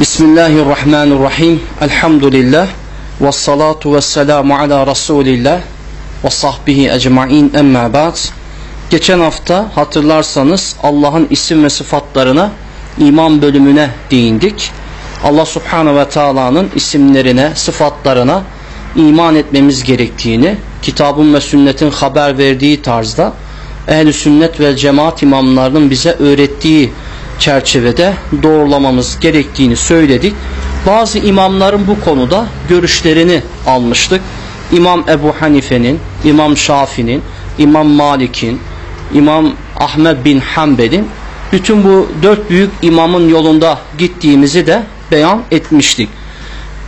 Bismillahirrahmanirrahim. Elhamdülillah. Ve salatu ve selamu ala Resulillah ve sahbihi ecmain emma ba'd. Geçen hafta hatırlarsanız Allah'ın isim ve sıfatlarına iman bölümüne değindik. Allah subhanahu ve taala'nın isimlerine, sıfatlarına iman etmemiz gerektiğini, kitabın ve sünnetin haber verdiği tarzda ehl sünnet ve cemaat imamlarının bize öğrettiği çerçevede doğrulamamız gerektiğini söyledik. Bazı imamların bu konuda görüşlerini almıştık. İmam Ebu Hanife'nin, İmam Şafi'nin, İmam Malik'in, İmam Ahmet bin Hanbel'in bütün bu dört büyük imamın yolunda gittiğimizi de beyan etmiştik.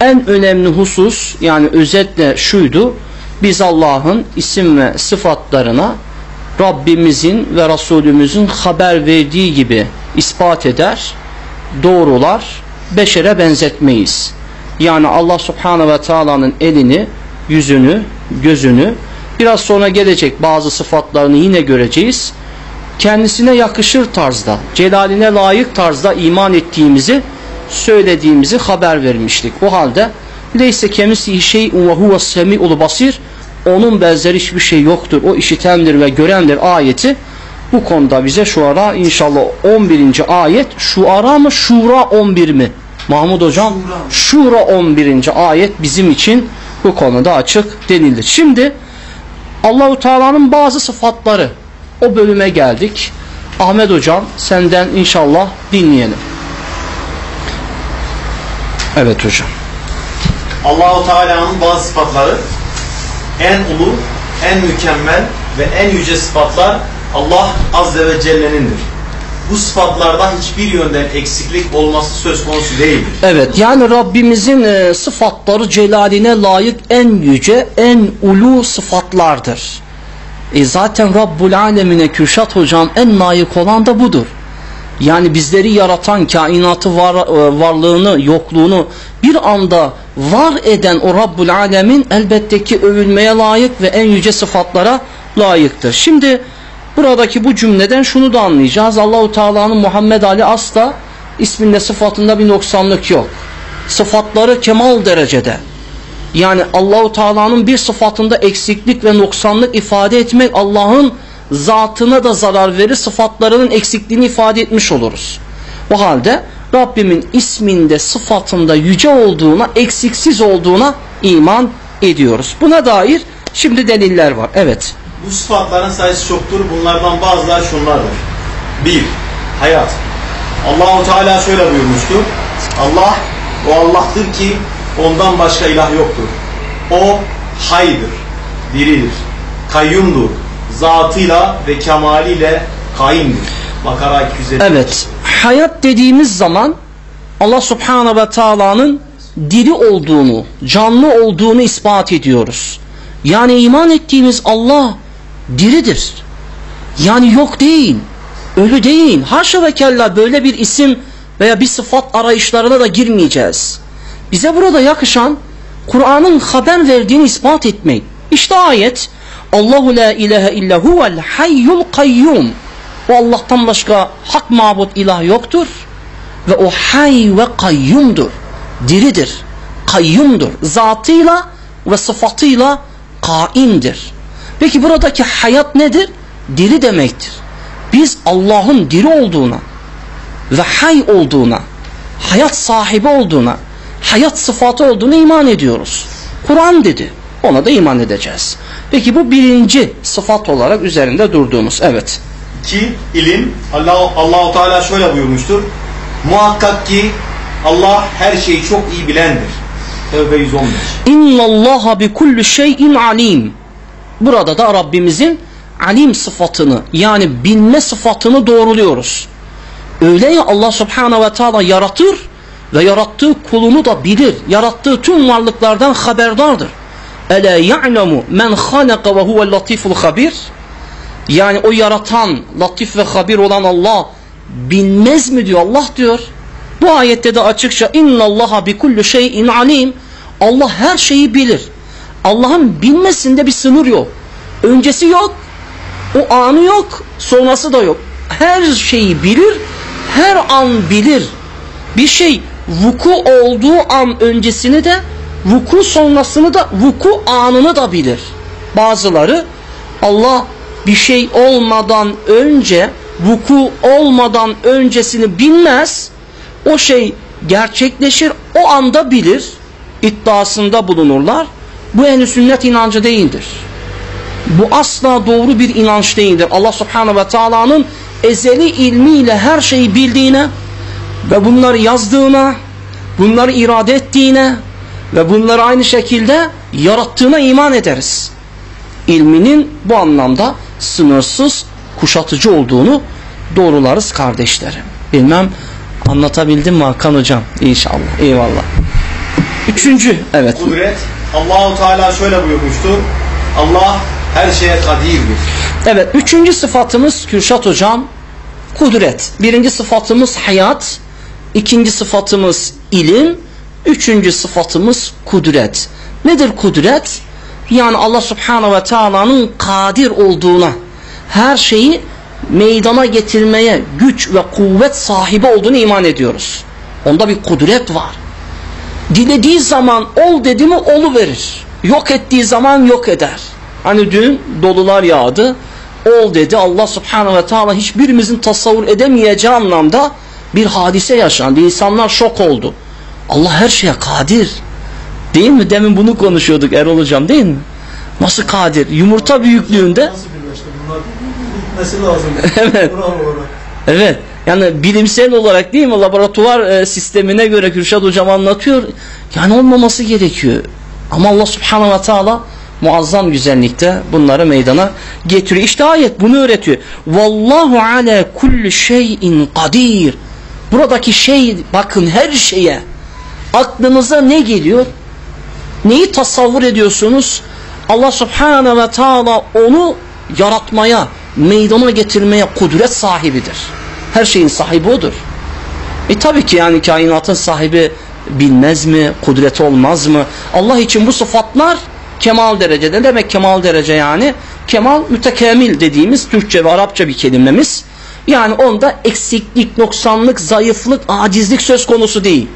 En önemli husus yani özetle şuydu. Biz Allah'ın isim ve sıfatlarına Rabbimizin ve Resulümüzün haber verdiği gibi ispat eder, doğrular, beşere benzetmeyiz. Yani Allah Subhanahu ve Taala'nın elini, yüzünü, gözünü, biraz sonra gelecek bazı sıfatlarını yine göreceğiz. Kendisine yakışır tarzda, celaline layık tarzda iman ettiğimizi, söylediğimizi haber vermiştik. O halde leyse kemisi şey'un ve huves semi'ul basir onun benzeri hiçbir şey yoktur. O işitendir ve görendir ayeti bu konuda bize şu ara inşallah 11. ayet şu ara mı şura 11 mi? Mahmud hocam şura, şura 11. ayet bizim için bu konuda açık denildi. Şimdi Allahu Teala'nın bazı sıfatları o bölüme geldik. Ahmet hocam senden inşallah dinleyelim. Evet hocam. Allahu Teala'nın bazı sıfatları en ulu, en mükemmel ve en yüce sıfatlar Allah Azze ve Celle'nindir. Bu sıfatlarda hiçbir yönden eksiklik olması söz konusu değildir. Evet yani Rabbimizin e, sıfatları celaline layık en yüce, en ulu sıfatlardır. E zaten Rabbul Alemine Kürşat hocam en layık olan da budur. Yani bizleri yaratan, kainatı var, e, varlığını, yokluğunu bir anda var eden o Rabbul Alemin elbette ki övülmeye layık ve en yüce sıfatlara layıktır. Şimdi buradaki bu cümleden şunu da anlayacağız. Allahu Teala'nın Muhammed Ali asla isminde sıfatında bir noksanlık yok. Sıfatları kemal derecede. Yani Allahu Teala'nın bir sıfatında eksiklik ve noksanlık ifade etmek Allah'ın zatına da zarar verir, sıfatlarının eksikliğini ifade etmiş oluruz. O halde Rabbimin isminde, sıfatında yüce olduğuna, eksiksiz olduğuna iman ediyoruz. Buna dair şimdi deliller var. Evet. Bu sıfatların sayısı çoktur. Bunlardan bazıları şunlardır. 1. Hayat. Allahu Teala şöyle buyurmuştur. Allah o Allah'tır ki ondan başka ilah yoktur. O haydır, diridir, kayyumdur, zatıyla ve kemaliyle kaimdir. Bakara 250. Evet. Hayat dediğimiz zaman Allah Subhanahu ve Taala'nın diri olduğunu, canlı olduğunu ispat ediyoruz. Yani iman ettiğimiz Allah diridir. Yani yok değil, ölü değil. Haşa ve kella böyle bir isim veya bir sıfat arayışlarına da girmeyeceğiz. Bize burada yakışan Kur'an'ın haber verdiğini ispat etmek. İşte ayet Allahu la ilahe illa huvel hayyul kayyum. O Allah'tan başka hak mabut ilah yoktur. Ve o hay ve kayyumdur. Diridir. Kayyumdur. Zatıyla ve sıfatıyla kaimdir. Peki buradaki hayat nedir? Diri demektir. Biz Allah'ın diri olduğuna ve hay olduğuna, hayat sahibi olduğuna, hayat sıfatı olduğuna iman ediyoruz. Kur'an dedi. Ona da iman edeceğiz. Peki bu birinci sıfat olarak üzerinde durduğumuz. Evet. Ki ilim Allah Allahu Teala şöyle buyurmuştur. Muhakkak ki Allah her şeyi çok iyi bilendir. Tevbe 115. İnnallaha bi kulli şeyin alim. Burada da Rabbimizin alim sıfatını yani bilme sıfatını doğruluyoruz. Öyle ya Allah Subhanahu ve Teala yaratır ve yarattığı kulunu da bilir. Yarattığı tüm varlıklardan haberdardır. Ela ya'lemu men halaka ve huvel latiful habir. Yani o yaratan, latif ve habir olan Allah bilmez mi diyor Allah diyor. Bu ayette de açıkça innallaha bi kulli şeyin alim. Allah her şeyi bilir. Allah'ın bilmesinde bir sınır yok. Öncesi yok. O anı yok. Sonrası da yok. Her şeyi bilir. Her an bilir. Bir şey vuku olduğu an öncesini de vuku sonrasını da vuku anını da bilir. Bazıları Allah bir şey olmadan önce vuku olmadan öncesini bilmez. O şey gerçekleşir o anda bilir iddiasında bulunurlar. Bu en sünnet inancı değildir. Bu asla doğru bir inanç değildir. Allah subhanahu ve taala'nın ezeli ilmiyle her şeyi bildiğine ve bunları yazdığına, bunları irade ettiğine ve bunları aynı şekilde yarattığına iman ederiz. İlminin bu anlamda sınırsız, kuşatıcı olduğunu doğrularız kardeşlerim. Bilmem anlatabildim mi Hakan hocam? İnşallah. Eyvallah. Üçüncü, evet. Kudret. Allahu Teala şöyle buyurmuştur. Allah her şeye kadirdir. Evet, üçüncü sıfatımız Kürşat hocam kudret. Birinci sıfatımız hayat, ikinci sıfatımız ilim, üçüncü sıfatımız kudret. Nedir kudret? Yani Allah subhanahu ve taala'nın kadir olduğuna, her şeyi meydana getirmeye güç ve kuvvet sahibi olduğunu iman ediyoruz. Onda bir kudret var. Dilediği zaman ol dedi mi olu verir. Yok ettiği zaman yok eder. Hani dün dolular yağdı. Ol dedi Allah subhanahu ve teala hiçbirimizin tasavvur edemeyeceği anlamda bir hadise yaşandı. İnsanlar şok oldu. Allah her şeye kadir. Değil mi? Demin bunu konuşuyorduk Erol hocam değil mi? Nasıl kadir? Yumurta büyüklüğünde. Nasıl birleşti bunlar? Gitmesi lazım. Evet. Evet. Yani bilimsel olarak değil mi laboratuvar e, sistemine göre Kürşat hocam anlatıyor. Yani olmaması gerekiyor. Ama Allah subhanahu ve teala muazzam güzellikte bunları meydana getiriyor. İşte ayet bunu öğretiyor. Vallahu ala kulli şeyin kadir. Buradaki şey bakın her şeye aklınıza ne geliyor? Neyi tasavvur ediyorsunuz? Allah subhanahu ve teala onu yaratmaya, meydana getirmeye kudret sahibidir. Her şeyin sahibi odur. E tabii ki yani kainatın sahibi bilmez mi? Kudreti olmaz mı? Allah için bu sıfatlar kemal derecede. Demek kemal derece yani? Kemal mütekemil dediğimiz Türkçe ve Arapça bir kelimemiz. Yani onda eksiklik, noksanlık, zayıflık, acizlik söz konusu değil.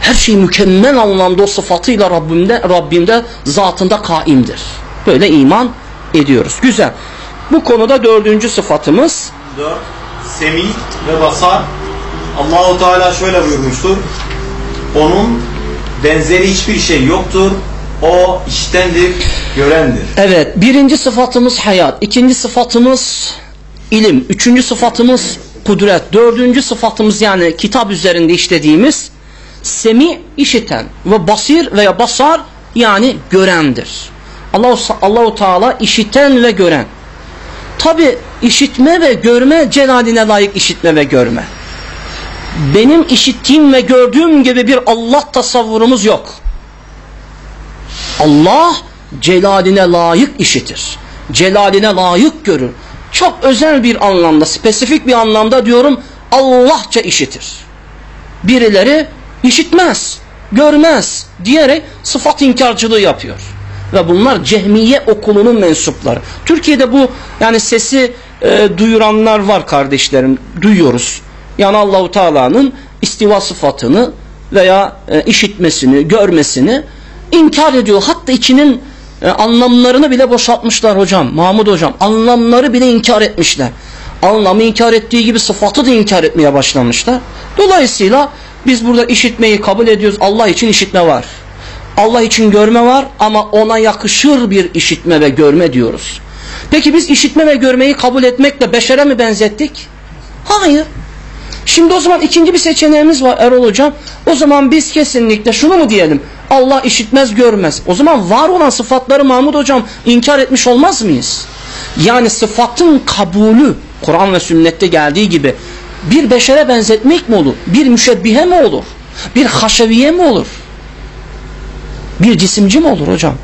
Her şey mükemmel anlamda o sıfatıyla Rabbimde, Rabbimde zatında kaimdir. Böyle iman ediyoruz. Güzel. Bu konuda dördüncü sıfatımız 4. Semi ve basar. Allahu Teala şöyle buyurmuştur. Onun benzeri hiçbir şey yoktur. O iştendir, görendir. Evet, birinci sıfatımız hayat, ikinci sıfatımız ilim, üçüncü sıfatımız kudret, dördüncü sıfatımız yani kitap üzerinde işlediğimiz semi işiten ve basir veya basar yani görendir. Allah Allahu Teala işiten ve gören. Tabi işitme ve görme celaline layık işitme ve görme. Benim işittiğim ve gördüğüm gibi bir Allah tasavvurumuz yok. Allah celaline layık işitir. Celaline layık görür. Çok özel bir anlamda, spesifik bir anlamda diyorum Allahça işitir. Birileri işitmez, görmez diyerek sıfat inkarcılığı yapıyor. Ve bunlar Cehmiye okulunun mensupları. Türkiye'de bu yani sesi e, duyuranlar var kardeşlerim. Duyuyoruz. Yani Allahu Teala'nın istiva sıfatını veya e, işitmesini, görmesini inkar ediyor. Hatta içinin e, anlamlarını bile boşaltmışlar hocam. Mahmud hocam anlamları bile inkar etmişler. Anlamı inkar ettiği gibi sıfatı da inkar etmeye başlamışlar. Dolayısıyla biz burada işitmeyi kabul ediyoruz. Allah için işitme var. Allah için görme var ama ona yakışır bir işitme ve görme diyoruz. Peki biz işitme ve görmeyi kabul etmekle beşere mi benzettik? Hayır. Şimdi o zaman ikinci bir seçeneğimiz var Erol Hocam. O zaman biz kesinlikle şunu mu diyelim? Allah işitmez görmez. O zaman var olan sıfatları Mahmud Hocam inkar etmiş olmaz mıyız? Yani sıfatın kabulü Kur'an ve sünnette geldiği gibi bir beşere benzetmek mi olur? Bir müşebbihe mi olur? Bir haşeviye mi olur? Bir cisimci mi olur hocam?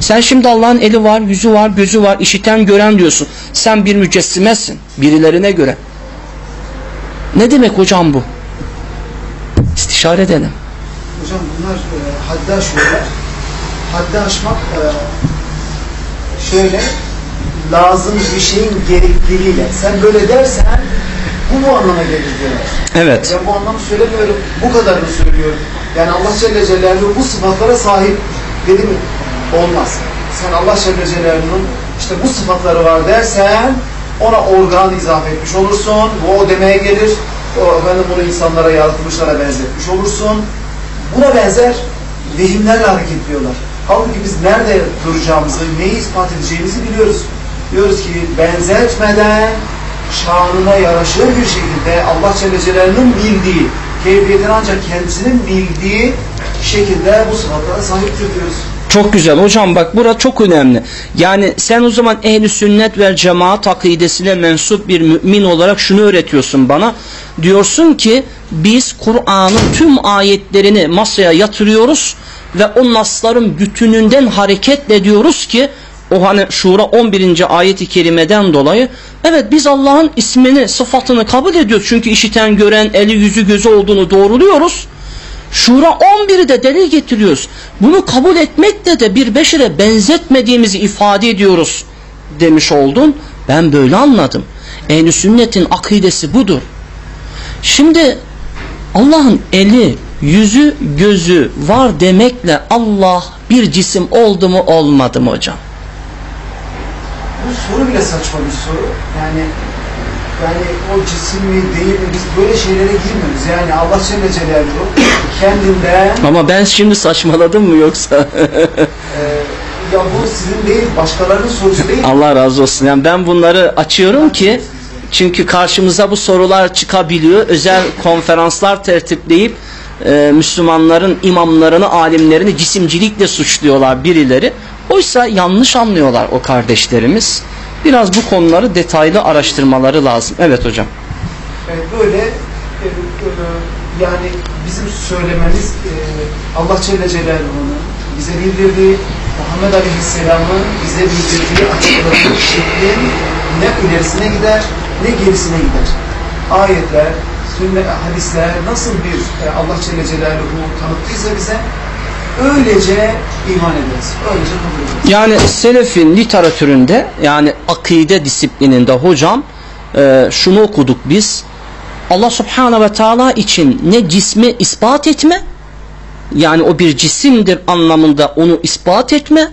Sen şimdi Allah'ın eli var, yüzü var, gözü var, işiten, gören diyorsun. Sen bir mücessimesin birilerine göre. Ne demek hocam bu? İstişare edelim. Hocam bunlar e, haddi aşıyorlar. Haddi aşmak e, şöyle lazım bir şeyin gerekliliğiyle. Sen böyle dersen bu bu anlama gelir diyorlar. Evet. Ben bu anlamı söylemiyorum. Bu kadarını söylüyorum. Yani Allah Celle Celaluhu bu sıfatlara sahip dedi mi? Olmaz. Sen Allah Celle Celaluhu'nun işte bu sıfatları var dersen ona organ izafe etmiş olursun. Bu o demeye gelir. O, efendim bunu insanlara yaratılmışlara benzetmiş olursun. Buna benzer vehimlerle hareket ediyorlar. Halbuki biz nerede duracağımızı, neyi ispat edeceğimizi biliyoruz. Diyoruz ki benzetmeden şanına yaraşır bir şekilde Allah Celle Celaluhu'nun bildiği, keyfiyetini ancak kendisinin bildiği şekilde bu sıfatlara sahiptir diyoruz. Çok güzel hocam bak bura çok önemli. Yani sen o zaman ehli sünnet ve cemaat akidesine mensup bir mümin olarak şunu öğretiyorsun bana. Diyorsun ki biz Kur'an'ın tüm ayetlerini masaya yatırıyoruz ve o nasların bütününden hareketle diyoruz ki o hani Şura 11. ayeti kerimeden dolayı evet biz Allah'ın ismini sıfatını kabul ediyoruz. Çünkü işiten gören eli yüzü gözü olduğunu doğruluyoruz. Şura 11'i de delil getiriyoruz. Bunu kabul etmekle de bir beşere benzetmediğimizi ifade ediyoruz demiş oldun. Ben böyle anladım. Ehl-i sünnetin akidesi budur. Şimdi Allah'ın eli, yüzü, gözü var demekle Allah bir cisim oldu mu olmadı mı hocam? Bu soru bile saçma bir soru. Yani yani o cisim mi değil mi biz böyle şeylere girmiyoruz. Yani Allah Celle Celaluhu kendinden Ama ben şimdi saçmaladım mı yoksa? e, ya bu sizin değil başkalarının sorusu değil. Allah razı olsun. Yani ben bunları açıyorum ki çünkü karşımıza bu sorular çıkabiliyor. Özel konferanslar tertipleyip e, Müslümanların imamlarını, alimlerini cisimcilikle suçluyorlar birileri. Oysa yanlış anlıyorlar o kardeşlerimiz. Biraz bu konuları detaylı araştırmaları lazım. Evet hocam. Evet, böyle e, e, yani bizim söylememiz e, Allah Celle Celaluhu'nun bize bildirdiği Muhammed Aleyhisselam'ın bize bildirdiği açıkladığı şeklin ne ilerisine gider ne gerisine gider. Ayetler, sünnet, hadisler nasıl bir e, Allah Celle Celaluhu tanıttıysa bize öylece iman ederiz. Öylece kabul ederiz. Yani selefin literatüründe yani akide disiplininde hocam e, şunu okuduk biz. Allah subhanahu ve teala için ne cismi ispat etme yani o bir cisimdir anlamında onu ispat etme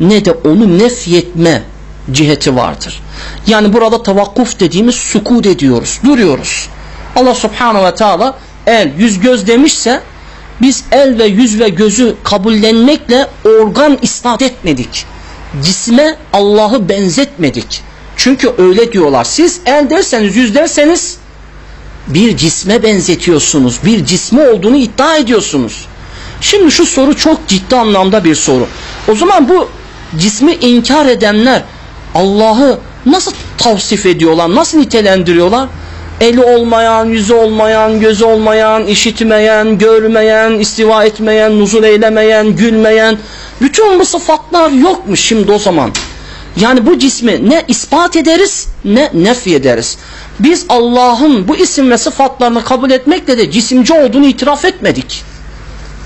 ne de onu nefyetme ciheti vardır. Yani burada tavakkuf dediğimiz sukut ediyoruz, duruyoruz. Allah subhanahu ve teala el, yüz, göz demişse biz el ve yüz ve gözü kabullenmekle organ isnat etmedik. Cisme Allah'ı benzetmedik. Çünkü öyle diyorlar. Siz el derseniz, yüz derseniz bir cisme benzetiyorsunuz. Bir cisme olduğunu iddia ediyorsunuz. Şimdi şu soru çok ciddi anlamda bir soru. O zaman bu cismi inkar edenler Allah'ı nasıl tavsif ediyorlar? Nasıl nitelendiriyorlar? Eli olmayan, yüzü olmayan, gözü olmayan, işitmeyen, görmeyen, istiva etmeyen, nuzul eylemeyen, gülmeyen. Bütün bu sıfatlar yokmuş şimdi o zaman. Yani bu cismi ne ispat ederiz ne nefi ederiz. Biz Allah'ın bu isim ve sıfatlarını kabul etmekle de cisimci olduğunu itiraf etmedik.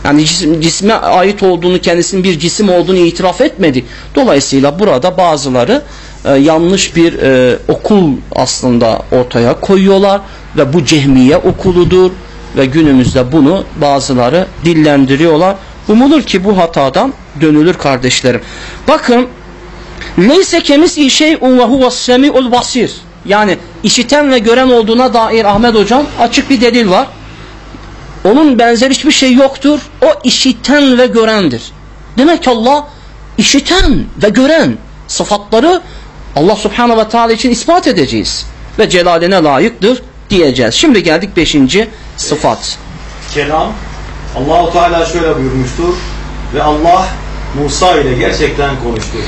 Yani cisim, cisme ait olduğunu, kendisinin bir cisim olduğunu itiraf etmedi. Dolayısıyla burada bazıları e, yanlış bir e, okul aslında ortaya koyuyorlar ve bu cehmiye okuludur ve günümüzde bunu bazıları dillendiriyorlar. Umulur ki bu hatadan dönülür kardeşlerim. Bakın Neyse kemis şey'un ve huves semi'ul basir. Yani işiten ve gören olduğuna dair Ahmet hocam açık bir delil var. Onun benzer hiçbir şey yoktur. O işiten ve görendir. Demek ki Allah işiten ve gören sıfatları Allah subhanahu ve teala için ispat edeceğiz. Ve celaline layıktır diyeceğiz. Şimdi geldik beşinci sıfat. Kelam Allahu Teala şöyle buyurmuştur ve Allah Musa ile gerçekten konuştu.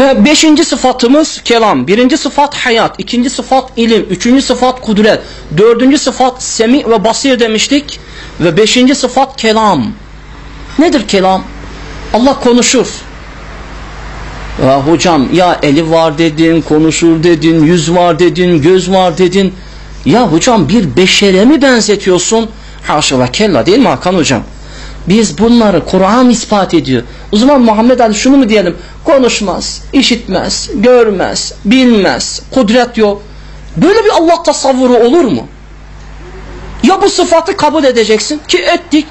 Ve beşinci sıfatımız kelam. Birinci sıfat hayat. ikinci sıfat ilim. Üçüncü sıfat kudret. Dördüncü sıfat semi ve basir demiştik. Ve beşinci sıfat kelam. Nedir kelam? Allah konuşur. Ya hocam ya eli var dedin, konuşur dedin, yüz var dedin, göz var dedin. Ya hocam bir beşere mi benzetiyorsun? Haşa ve kella değil mi Hakan hocam? Biz bunları Kur'an ispat ediyor. O zaman Muhammed Ali şunu mu diyelim? Konuşmaz, işitmez, görmez, bilmez, kudret yok. Böyle bir Allah tasavvuru olur mu? Ya bu sıfatı kabul edeceksin ki ettik.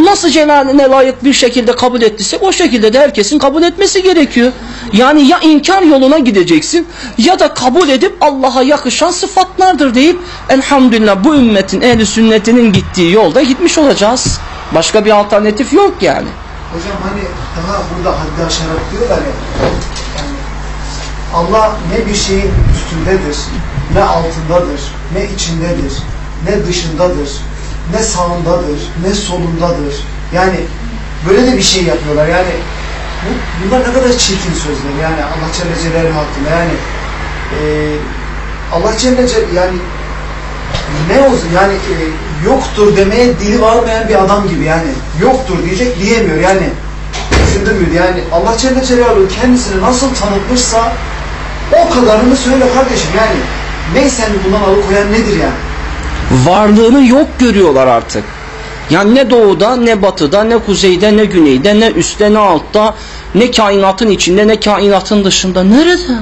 Nasıl celaline layık bir şekilde kabul ettiysek o şekilde de herkesin kabul etmesi gerekiyor. Yani ya inkar yoluna gideceksin ya da kabul edip Allah'a yakışan sıfatlardır deyip elhamdülillah bu ümmetin ehli sünnetinin gittiği yolda gitmiş olacağız. Başka bir alternatif yok yani. Hocam hani daha burada haddi aşarak diyorlar ya. Yani Allah ne bir şeyin üstündedir, ne altındadır, ne içindedir, ne dışındadır, ne sağındadır, ne solundadır. Yani böyle de bir şey yapıyorlar. Yani bu, bunlar ne kadar çirkin sözler. Yani Allah Celle Celaluhu hakkında. Yani e, Allah Celle Celaluhu yani ne olsun yani e, yoktur demeye dili varmayan bir adam gibi yani yoktur diyecek diyemiyor yani düşündün mü yani Allah Celle Celaluhu kendisini nasıl tanıtmışsa o kadarını söyle kardeşim yani ne seni bundan alıkoyan nedir yani varlığını yok görüyorlar artık. Yani ne doğuda, ne batıda, ne kuzeyde, ne güneyde, ne üstte, ne altta, ne kainatın içinde, ne kainatın dışında. Nerede?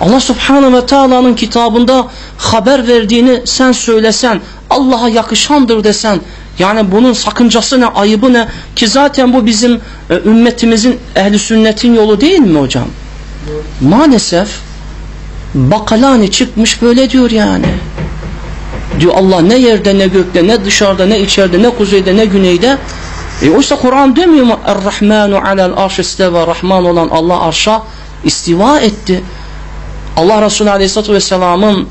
Allah Subhanahu ve Taala'nın kitabında haber verdiğini sen söylesen, Allah'a yakışandır desen, yani bunun sakıncası ne, ayıbı ne? Ki zaten bu bizim e, ümmetimizin ehli sünnetin yolu değil mi hocam? Maalesef Bakalani çıkmış böyle diyor yani. Diyor Allah ne yerde ne gökte ne dışarıda ne içeride ne kuzeyde ne güneyde. E oysa Kur'an demiyor mu? Er-Rahmanu alel arş isteva. Rahman olan Allah arşa istiva etti. Allah Resulü Aleyhisselatü Vesselam'ın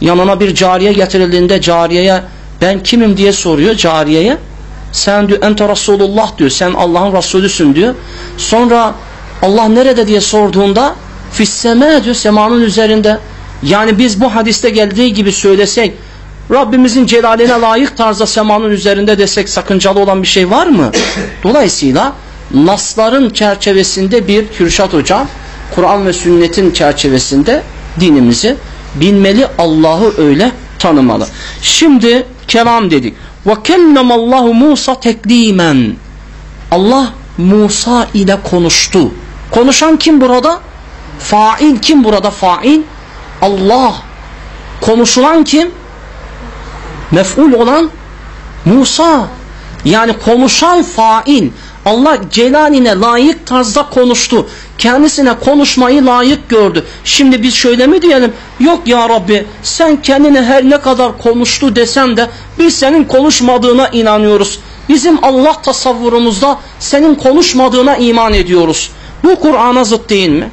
yanına bir cariye getirildiğinde cariyeye ben kimim diye soruyor cariyeye. Sen diyor ente Resulullah diyor. Sen Allah'ın Resulüsün diyor. Sonra Allah nerede diye sorduğunda fisseme diyor semanın üzerinde. Yani biz bu hadiste geldiği gibi söylesek Rabbimizin celaline layık tarzda semanın üzerinde desek sakıncalı olan bir şey var mı? Dolayısıyla nasların çerçevesinde bir Kürşat Hoca Kur'an ve sünnetin çerçevesinde dinimizi bilmeli Allah'ı öyle tanımalı. Şimdi kelam dedik. Ve kellemallahu Musa teklimen. Allah Musa ile konuştu. Konuşan kim burada? Fail kim burada fail? Allah. Konuşulan kim? Mef'ul olan Musa. Yani konuşan fail. Allah celaline layık tarzda konuştu. Kendisine konuşmayı layık gördü. Şimdi biz şöyle mi diyelim? Yok ya Rabbi sen kendine her ne kadar konuştu desen de biz senin konuşmadığına inanıyoruz. Bizim Allah tasavvurumuzda senin konuşmadığına iman ediyoruz. Bu Kur'an'a zıt değil mi?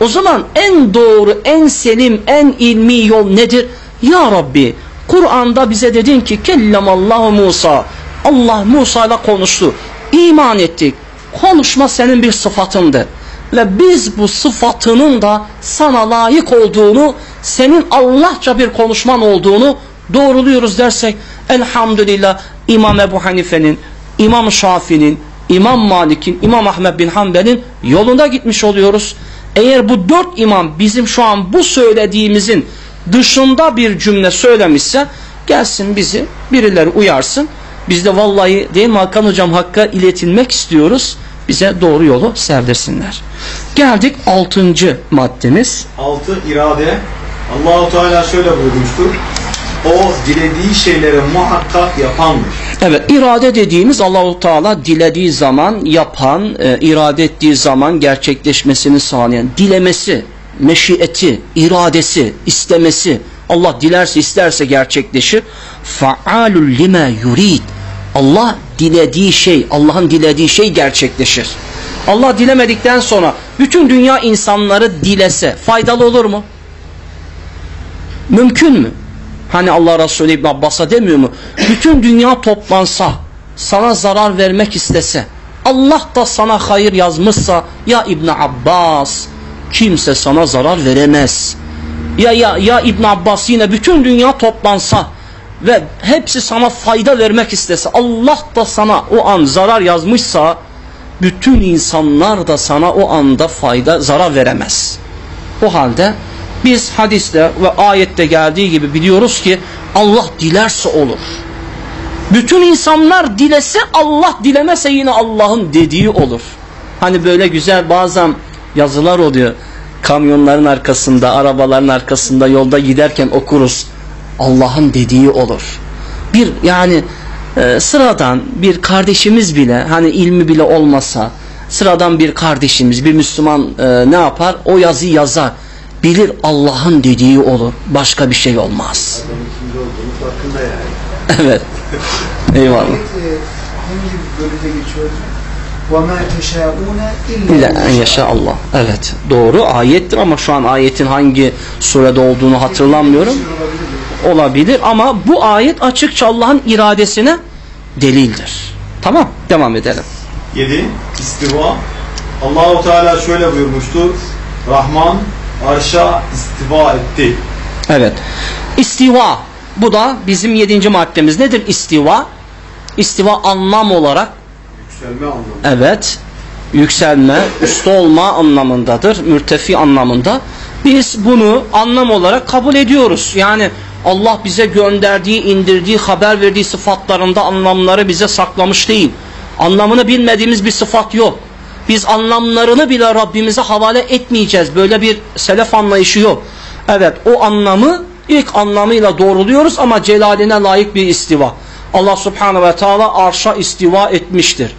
O zaman en doğru, en selim, en ilmi yol nedir? Ya Rabbi Kur'an'da bize dedin ki kellemallahu Musa. Allah Musa konuştu. İman ettik. Konuşma senin bir sıfatındı. Ve biz bu sıfatının da sana layık olduğunu, senin Allahça bir konuşman olduğunu doğruluyoruz dersek elhamdülillah İmam Ebu Hanife'nin, İmam Şafi'nin, İmam Malik'in, İmam Ahmed bin Hanbel'in yolunda gitmiş oluyoruz. Eğer bu dört imam bizim şu an bu söylediğimizin dışında bir cümle söylemişse gelsin bizi birileri uyarsın. Biz de vallahi değil mi Hakan hocam hakka iletilmek istiyoruz. Bize doğru yolu sevdirsinler. Geldik altıncı maddemiz. Altı irade. Allahu Teala şöyle buyurmuştur. O dilediği şeyleri muhakkak yapandır. Evet irade dediğimiz Allahu Teala dilediği zaman yapan, e, irade ettiği zaman gerçekleşmesini sağlayan, dilemesi, meşiyeti, iradesi, istemesi. Allah dilerse isterse gerçekleşir. Faalul lima yurid. Allah dilediği şey, Allah'ın dilediği şey gerçekleşir. Allah dilemedikten sonra bütün dünya insanları dilese faydalı olur mu? Mümkün mü? Hani Allah Resulü İbn Abbas'a demiyor mu? Bütün dünya toplansa, sana zarar vermek istese, Allah da sana hayır yazmışsa ya İbn Abbas kimse sana zarar veremez. Ya ya ya İbn Abbas yine bütün dünya toplansa ve hepsi sana fayda vermek istese, Allah da sana o an zarar yazmışsa bütün insanlar da sana o anda fayda zarar veremez. O halde biz hadiste ve ayette geldiği gibi biliyoruz ki Allah dilerse olur. Bütün insanlar dilese Allah dilemese yine Allah'ın dediği olur. Hani böyle güzel bazen yazılar oluyor. Kamyonların arkasında, arabaların arkasında yolda giderken okuruz. Allah'ın dediği olur. Bir yani e, sıradan bir kardeşimiz bile hani ilmi bile olmasa sıradan bir kardeşimiz bir Müslüman e, ne yapar? O yazıyı yazar. Bilir Allah'ın dediği olur. Başka bir şey olmaz. Yani. Evet. Eyvallah. E, hangi bölümde geçiyor? وَمَا تَشَاءُونَ İlla اِلَّا en yaşa Allah. Evet. Doğru ayettir ama şu an ayetin hangi surede olduğunu hatırlamıyorum. Olabilir ama bu ayet açıkça Allah'ın iradesine delildir. Tamam. Devam edelim. 7. İstiva. Allahu Teala şöyle buyurmuştur. Rahman arşa istiva etti. Evet. İstiva. Bu da bizim yedinci maddemiz. Nedir istiva? İstiva anlam olarak Yükselme anlamı. evet yükselme, üstü olma anlamındadır. Mürtefi anlamında. Biz bunu anlam olarak kabul ediyoruz. Yani Allah bize gönderdiği, indirdiği, haber verdiği sıfatlarında anlamları bize saklamış değil. Anlamını bilmediğimiz bir sıfat yok. Biz anlamlarını bile Rabbimize havale etmeyeceğiz. Böyle bir selef anlayışı yok. Evet o anlamı ilk anlamıyla doğruluyoruz ama celaline layık bir istiva. Allah subhanahu ve teala arşa istiva etmiştir.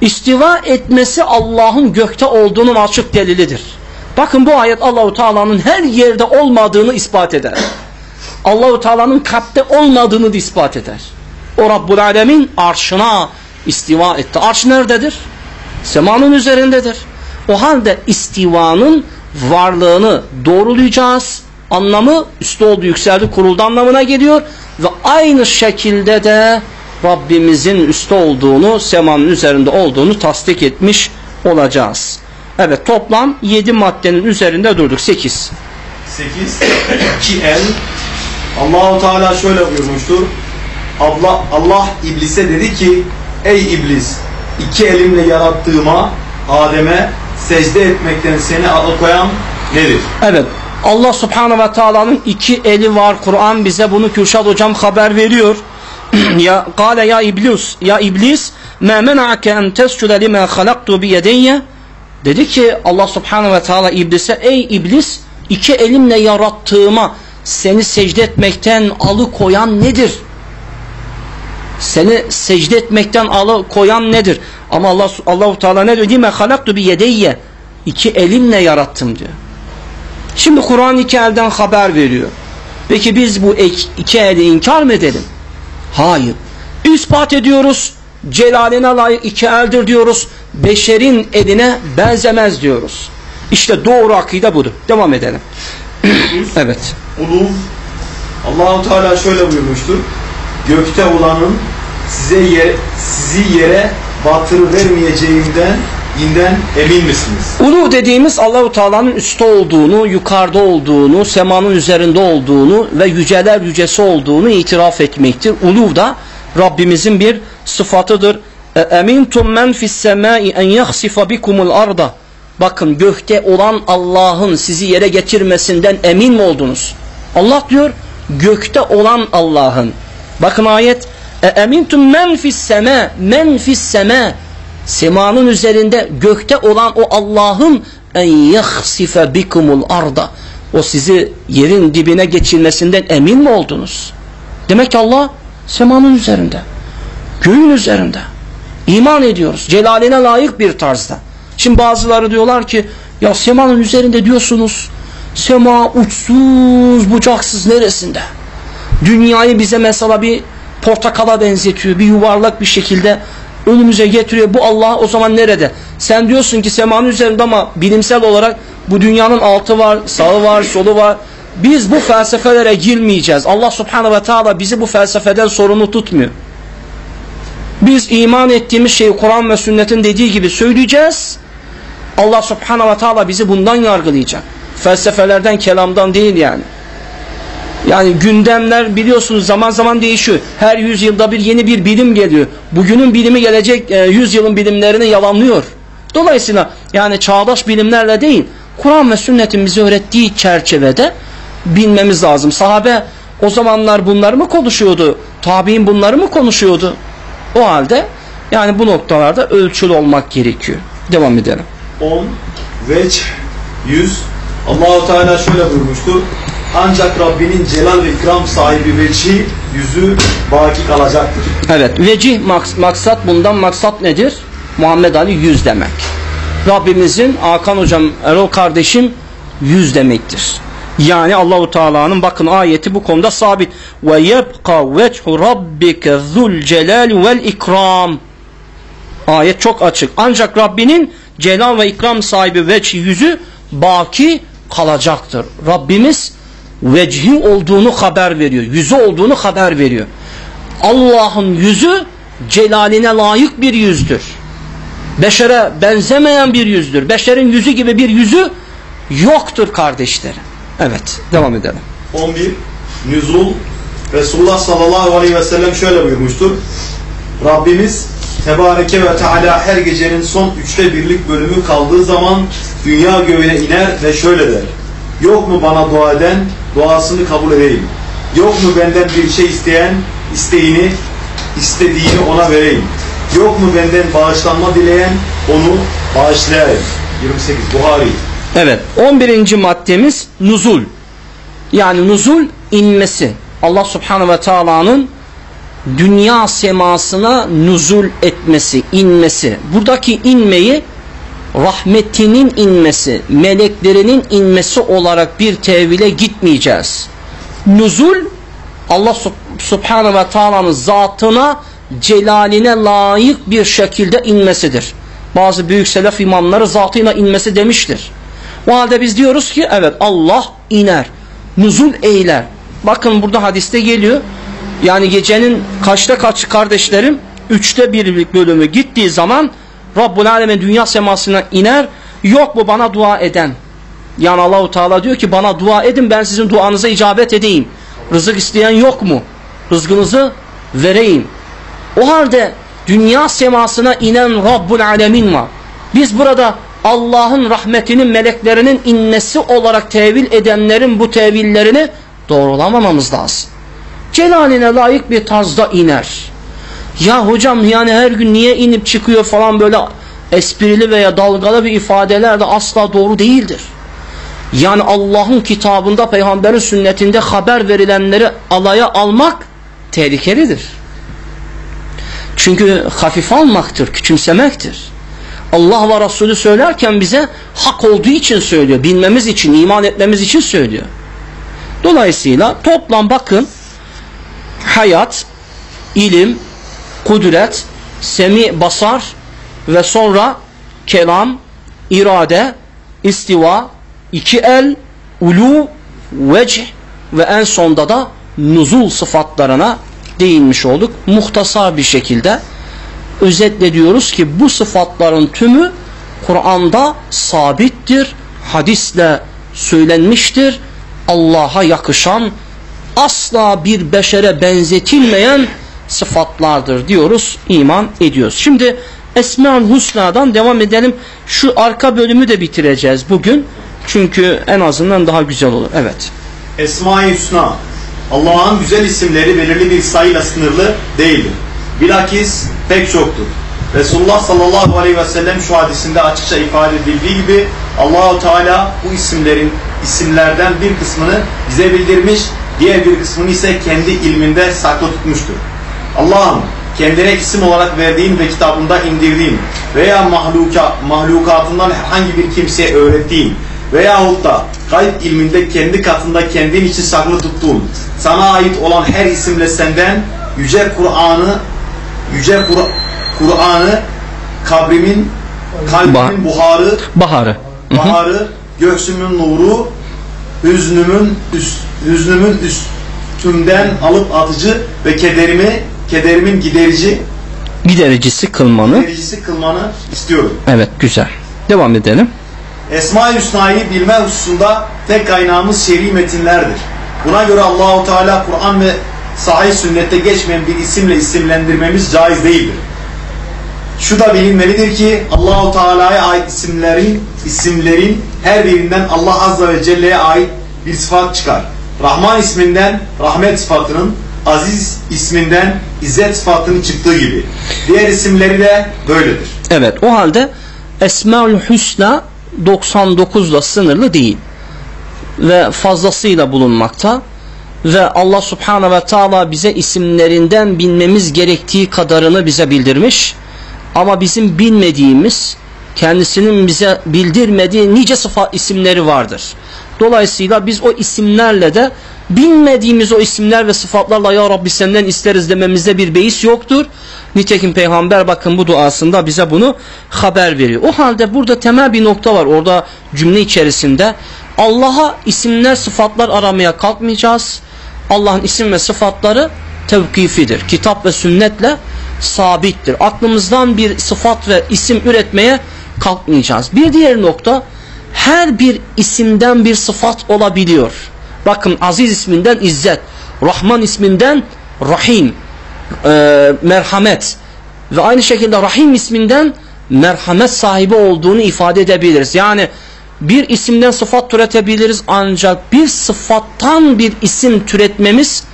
İstiva etmesi Allah'ın gökte olduğunun açık delilidir. Bakın bu ayet Allahu Teala'nın her yerde olmadığını ispat eder. Allahu Teala'nın kalpte olmadığını da ispat eder. O Rabbul Alemin arşına istiva etti. Arş nerededir? Semanın üzerindedir. O halde istivanın varlığını doğrulayacağız. Anlamı üstü oldu, yükseldi, kuruldu anlamına geliyor. Ve aynı şekilde de Rabbimizin üstte olduğunu, semanın üzerinde olduğunu tasdik etmiş olacağız. Evet toplam 7 maddenin üzerinde durduk. 8. 8. İki el. Allahu Teala şöyle buyurmuştur. Allah, Allah iblise dedi ki ey iblis iki elimle yarattığıma Adem'e secde etmekten seni alıkoyan nedir? Evet. Allah Subhanahu ve Taala'nın iki eli var. Kur'an bize bunu Kürşad hocam haber veriyor. ya kâle ya iblis ya iblis ma mena'ake en tescude lima halaktu bi yedeyye dedi ki Allah Subhanahu ve Taala iblise ey iblis iki elimle yarattığıma seni secde etmekten alıkoyan nedir? Seni secde etmekten alıkoyan nedir? Ama Allah Allahu Teala ne diyor? Lima halaktu bi yedeyye iki elimle yarattım diyor. Şimdi Kur'an iki elden haber veriyor. Peki biz bu iki eli inkar mı edelim? Hayır. İspat ediyoruz. Celaline layık iki eldir diyoruz. Beşerin eline benzemez diyoruz. İşte doğru akide budur. Devam edelim. evet. Uluv Allahu Teala şöyle buyurmuştur. Gökte olanın size yer, sizi yere batırıvermeyeceğimden inden emin misiniz? Ulu dediğimiz Allahu Teala'nın üstte olduğunu, yukarıda olduğunu, semanın üzerinde olduğunu ve yüceler yücesi olduğunu itiraf etmektir. Ulu da Rabbimizin bir sıfatıdır. Emintum men fis semai en yahsifa bikumul arda. Bakın gökte olan Allah'ın sizi yere getirmesinden emin mi oldunuz? Allah diyor gökte olan Allah'ın. Bakın ayet emintum men fis sema men fis sema semanın üzerinde gökte olan o Allah'ın en yahsife bikumul arda. O sizi yerin dibine geçirmesinden emin mi oldunuz? Demek ki Allah semanın üzerinde göğün üzerinde iman ediyoruz celaline layık bir tarzda. Şimdi bazıları diyorlar ki ya semanın üzerinde diyorsunuz sema uçsuz bucaksız neresinde? Dünyayı bize mesela bir portakala benzetiyor bir yuvarlak bir şekilde önümüze getiriyor. Bu Allah o zaman nerede? Sen diyorsun ki semanın üzerinde ama bilimsel olarak bu dünyanın altı var, sağı var, solu var. Biz bu felsefelere girmeyeceğiz. Allah subhanahu ve teala bizi bu felsefeden sorumlu tutmuyor. Biz iman ettiğimiz şeyi Kur'an ve sünnetin dediği gibi söyleyeceğiz. Allah subhanahu ve teala bizi bundan yargılayacak. Felsefelerden, kelamdan değil yani. Yani gündemler biliyorsunuz zaman zaman değişiyor. Her yüzyılda bir yeni bir bilim geliyor. Bugünün bilimi gelecek e, yüzyılın bilimlerini yalanlıyor. Dolayısıyla yani çağdaş bilimlerle değil, Kur'an ve sünnetin bize öğrettiği çerçevede bilmemiz lazım. Sahabe o zamanlar bunları mı konuşuyordu? Tabi'in bunları mı konuşuyordu? O halde yani bu noktalarda ölçülü olmak gerekiyor. Devam edelim. 10 veç 100 Allahu Teala şöyle buyurmuştur. Ancak Rabbinin celal ve ikram sahibi vecihi yüzü baki kalacaktır. Evet. Vecih maks- maksat bundan maksat nedir? Muhammed Ali yüz demek. Rabbimizin Hakan hocam Erol kardeşim yüz demektir. Yani Allahu Teala'nın bakın ayeti bu konuda sabit. Ve yebqa vechu rabbike zul celal vel ikram. Ayet çok açık. Ancak Rabbinin celal ve ikram sahibi veç yüzü baki kalacaktır. Rabbimiz vecihi olduğunu haber veriyor. Yüzü olduğunu haber veriyor. Allah'ın yüzü celaline layık bir yüzdür. Beşere benzemeyen bir yüzdür. Beşerin yüzü gibi bir yüzü yoktur kardeşlerim. Evet devam edelim. 11. Nüzul Resulullah sallallahu aleyhi ve sellem şöyle buyurmuştur. Rabbimiz Tebareke ve Teala her gecenin son üçte birlik bölümü kaldığı zaman dünya göğüne iner ve şöyle der. Yok mu bana dua eden duasını kabul edeyim. Yok mu benden bir şey isteyen isteğini istediğini ona vereyim. Yok mu benden bağışlanma dileyen onu bağışlayayım. 28 Buhari Evet 11. maddemiz nuzul. Yani nuzul inmesi. Allah subhanahu ve taala'nın dünya semasına nuzul etmesi, inmesi. Buradaki inmeyi rahmetinin inmesi, meleklerinin inmesi olarak bir tevhile gitmeyeceğiz. Nuzul Allah Sub- subhanahu ve taala'nın zatına celaline layık bir şekilde inmesidir. Bazı büyük selef imamları zatıyla inmesi demiştir. O halde biz diyoruz ki evet Allah iner. Nuzul eyler. Bakın burada hadiste geliyor. Yani gecenin kaçta kaç kardeşlerim? Üçte birlik bölümü gittiği zaman Rabbul Alemin dünya semasına iner. Yok mu bana dua eden? Yani Allahu Teala diyor ki bana dua edin ben sizin duanıza icabet edeyim. Rızık isteyen yok mu? Rızkınızı vereyim. O halde dünya semasına inen Rabbul Alemin var. Biz burada Allah'ın rahmetinin meleklerinin inmesi olarak tevil edenlerin bu tevillerini doğrulamamamız lazım. Celaline layık bir tarzda iner. Ya hocam yani her gün niye inip çıkıyor falan böyle esprili veya dalgalı bir ifadeler de asla doğru değildir. Yani Allah'ın kitabında peygamberin sünnetinde haber verilenleri alaya almak tehlikelidir. Çünkü hafif almaktır, küçümsemektir. Allah ve Resulü söylerken bize hak olduğu için söylüyor. Bilmemiz için, iman etmemiz için söylüyor. Dolayısıyla toplam bakın hayat, ilim, kudret, semi, basar ve sonra kelam, irade, istiva, iki el, ulu, vecih ve en sonda da nuzul sıfatlarına değinmiş olduk. Muhtasar bir şekilde özetle diyoruz ki bu sıfatların tümü Kur'an'da sabittir, hadisle söylenmiştir. Allah'a yakışan asla bir beşere benzetilmeyen sıfatlardır diyoruz, iman ediyoruz. Şimdi Esma-ül Husna'dan devam edelim. Şu arka bölümü de bitireceğiz bugün. Çünkü en azından daha güzel olur. Evet. Esma-i Hüsna Allah'ın güzel isimleri belirli bir sayıyla sınırlı değildir. Bilakis pek çoktur. Resulullah sallallahu aleyhi ve sellem şu hadisinde açıkça ifade edildiği gibi Allahu Teala bu isimlerin isimlerden bir kısmını bize bildirmiş, diğer bir kısmını ise kendi ilminde saklı tutmuştur. Allah'ım kendine isim olarak verdiğin ve kitabında indirdiğin veya mahluka, mahlukatından herhangi bir kimseye öğrettiğin veyahut da gayb ilminde kendi katında kendin için saklı tuttuğun, sana ait olan her isimle senden yüce Kur'an'ı yüce Kur- Kur'an'ı kabrimin kalbimin buharı Baharı. Baharı göksümün nuru hüznümün üst, hüznümün üstümden alıp atıcı ve kederimi kederimin giderici Gidericisi kılmanı. gidericisi kılmanı istiyorum. Evet güzel. Devam edelim. Esma-i Hüsna'yı bilme hususunda tek kaynağımız şer'i metinlerdir. Buna göre Allahu Teala Kur'an ve sahih sünnette geçmeyen bir isimle isimlendirmemiz caiz değildir. Şu da bilinmelidir ki Allahu Teala'ya ait isimlerin isimlerin her birinden Allah Azze ve Celle'ye ait bir sıfat çıkar. Rahman isminden rahmet sıfatının, Aziz isminden izzet sıfatının çıktığı gibi. Diğer isimleri de böyledir. Evet o halde Esmaül Hüsna 99 ile sınırlı değil. ve fazlasıyla bulunmakta ve Allah subhanahu ve taala bize isimlerinden bilmemiz gerektiği kadarını bize bildirmiş ama bizim bilmediğimiz kendisinin bize bildirmediği nice sıfat isimleri vardır. Dolayısıyla biz o isimlerle de bilmediğimiz o isimler ve sıfatlarla ya Rabbi senden isteriz dememizde bir beis yoktur. Nitekim peygamber bakın bu duasında bize bunu haber veriyor. O halde burada temel bir nokta var orada cümle içerisinde. Allah'a isimler sıfatlar aramaya kalkmayacağız. Allah'ın isim ve sıfatları tevkifidir. Kitap ve sünnetle sabittir. Aklımızdan bir sıfat ve isim üretmeye kalkmayacağız. Bir diğer nokta her bir isimden bir sıfat olabiliyor. Bakın Aziz isminden İzzet, Rahman isminden Rahim, e, merhamet ve aynı şekilde Rahim isminden merhamet sahibi olduğunu ifade edebiliriz. Yani bir isimden sıfat türetebiliriz ancak bir sıfattan bir isim türetmemiz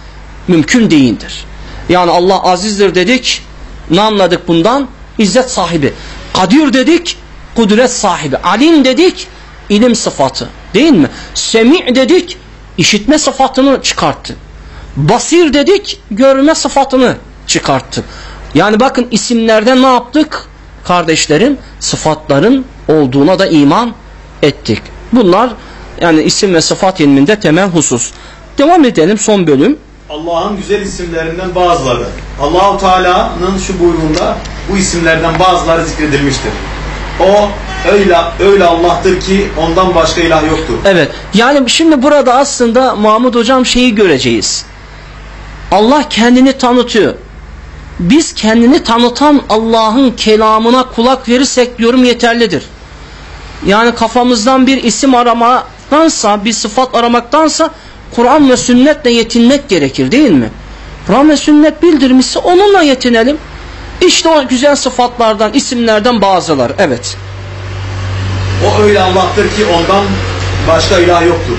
mümkün değildir. Yani Allah azizdir dedik, ne anladık bundan? İzzet sahibi. Kadir dedik, kudret sahibi. Alim dedik, ilim sıfatı. Değil mi? Semi' dedik, işitme sıfatını çıkarttı. Basir dedik, görme sıfatını çıkarttı. Yani bakın isimlerde ne yaptık? Kardeşlerim, sıfatların olduğuna da iman ettik. Bunlar yani isim ve sıfat ilminde temel husus. Devam edelim son bölüm. Allah'ın güzel isimlerinden bazıları. Allahu Teala'nın şu buyruğunda bu isimlerden bazıları zikredilmiştir. O öyle öyle Allah'tır ki ondan başka ilah yoktur. Evet. Yani şimdi burada aslında Mahmud hocam şeyi göreceğiz. Allah kendini tanıtıyor. Biz kendini tanıtan Allah'ın kelamına kulak verirsek diyorum yeterlidir. Yani kafamızdan bir isim aramaktansa, bir sıfat aramaktansa Kur'an ve sünnetle yetinmek gerekir değil mi? Kur'an ve sünnet bildirmişse onunla yetinelim. İşte o güzel sıfatlardan, isimlerden bazıları. Evet. O öyle Allah'tır ki ondan başka ilah yoktur.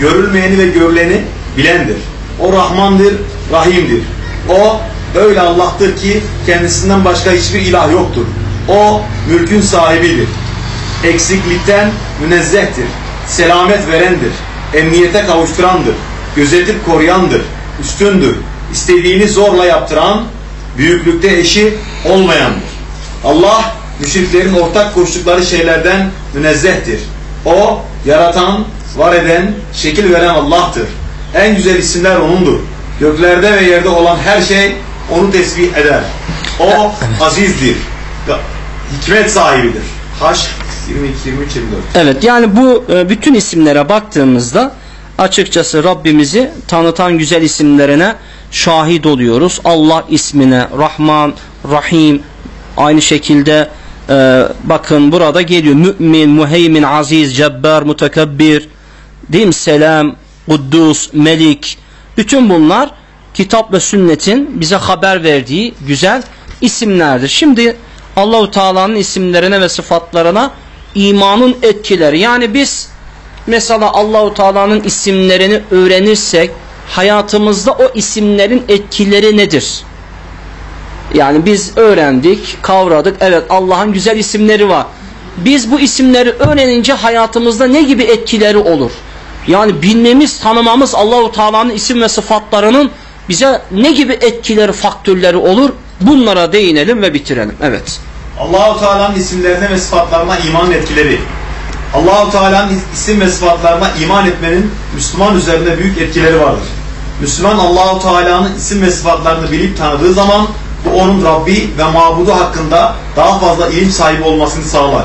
Görülmeyeni ve görüleni bilendir. O Rahmandır, Rahim'dir. O öyle Allah'tır ki kendisinden başka hiçbir ilah yoktur. O mülkün sahibidir. Eksiklikten münezzehtir. Selamet verendir. Emniyete kavuşturandır. Gözetip koruyandır. Üstündür. İstediğini zorla yaptıran, büyüklükte eşi olmayandır. Allah müşriklerin ortak koştukları şeylerden münezzehtir. O yaratan, var eden, şekil veren Allah'tır. En güzel isimler O'nundur. Göklerde ve yerde olan her şey O'nu tesbih eder. O azizdir. Hikmet sahibidir. Haş 22, 23, 24. Evet yani bu e, bütün isimlere baktığımızda açıkçası Rabbimizi tanıtan güzel isimlerine şahit oluyoruz. Allah ismine Rahman, Rahim aynı şekilde e, bakın burada geliyor mümin, muheymin, aziz, cebbar, mutekebbir değil mi? Selam, kuddus, melik bütün bunlar kitap ve sünnetin bize haber verdiği güzel isimlerdir. Şimdi Allahu Teala'nın isimlerine ve sıfatlarına imanın etkileri. Yani biz mesela Allahu Teala'nın isimlerini öğrenirsek hayatımızda o isimlerin etkileri nedir? Yani biz öğrendik, kavradık. Evet Allah'ın güzel isimleri var. Biz bu isimleri öğrenince hayatımızda ne gibi etkileri olur? Yani bilmemiz, tanımamız Allahu Teala'nın isim ve sıfatlarının bize ne gibi etkileri, faktörleri olur? Bunlara değinelim ve bitirelim. Evet. Allahu Teala'nın isimlerine ve sıfatlarına iman etkileri. Allahu Teala'nın isim ve sıfatlarına iman etmenin Müslüman üzerinde büyük etkileri vardır. Müslüman Allahu Teala'nın isim ve sıfatlarını bilip tanıdığı zaman bu onun Rabbi ve mabudu hakkında daha fazla ilim sahibi olmasını sağlar.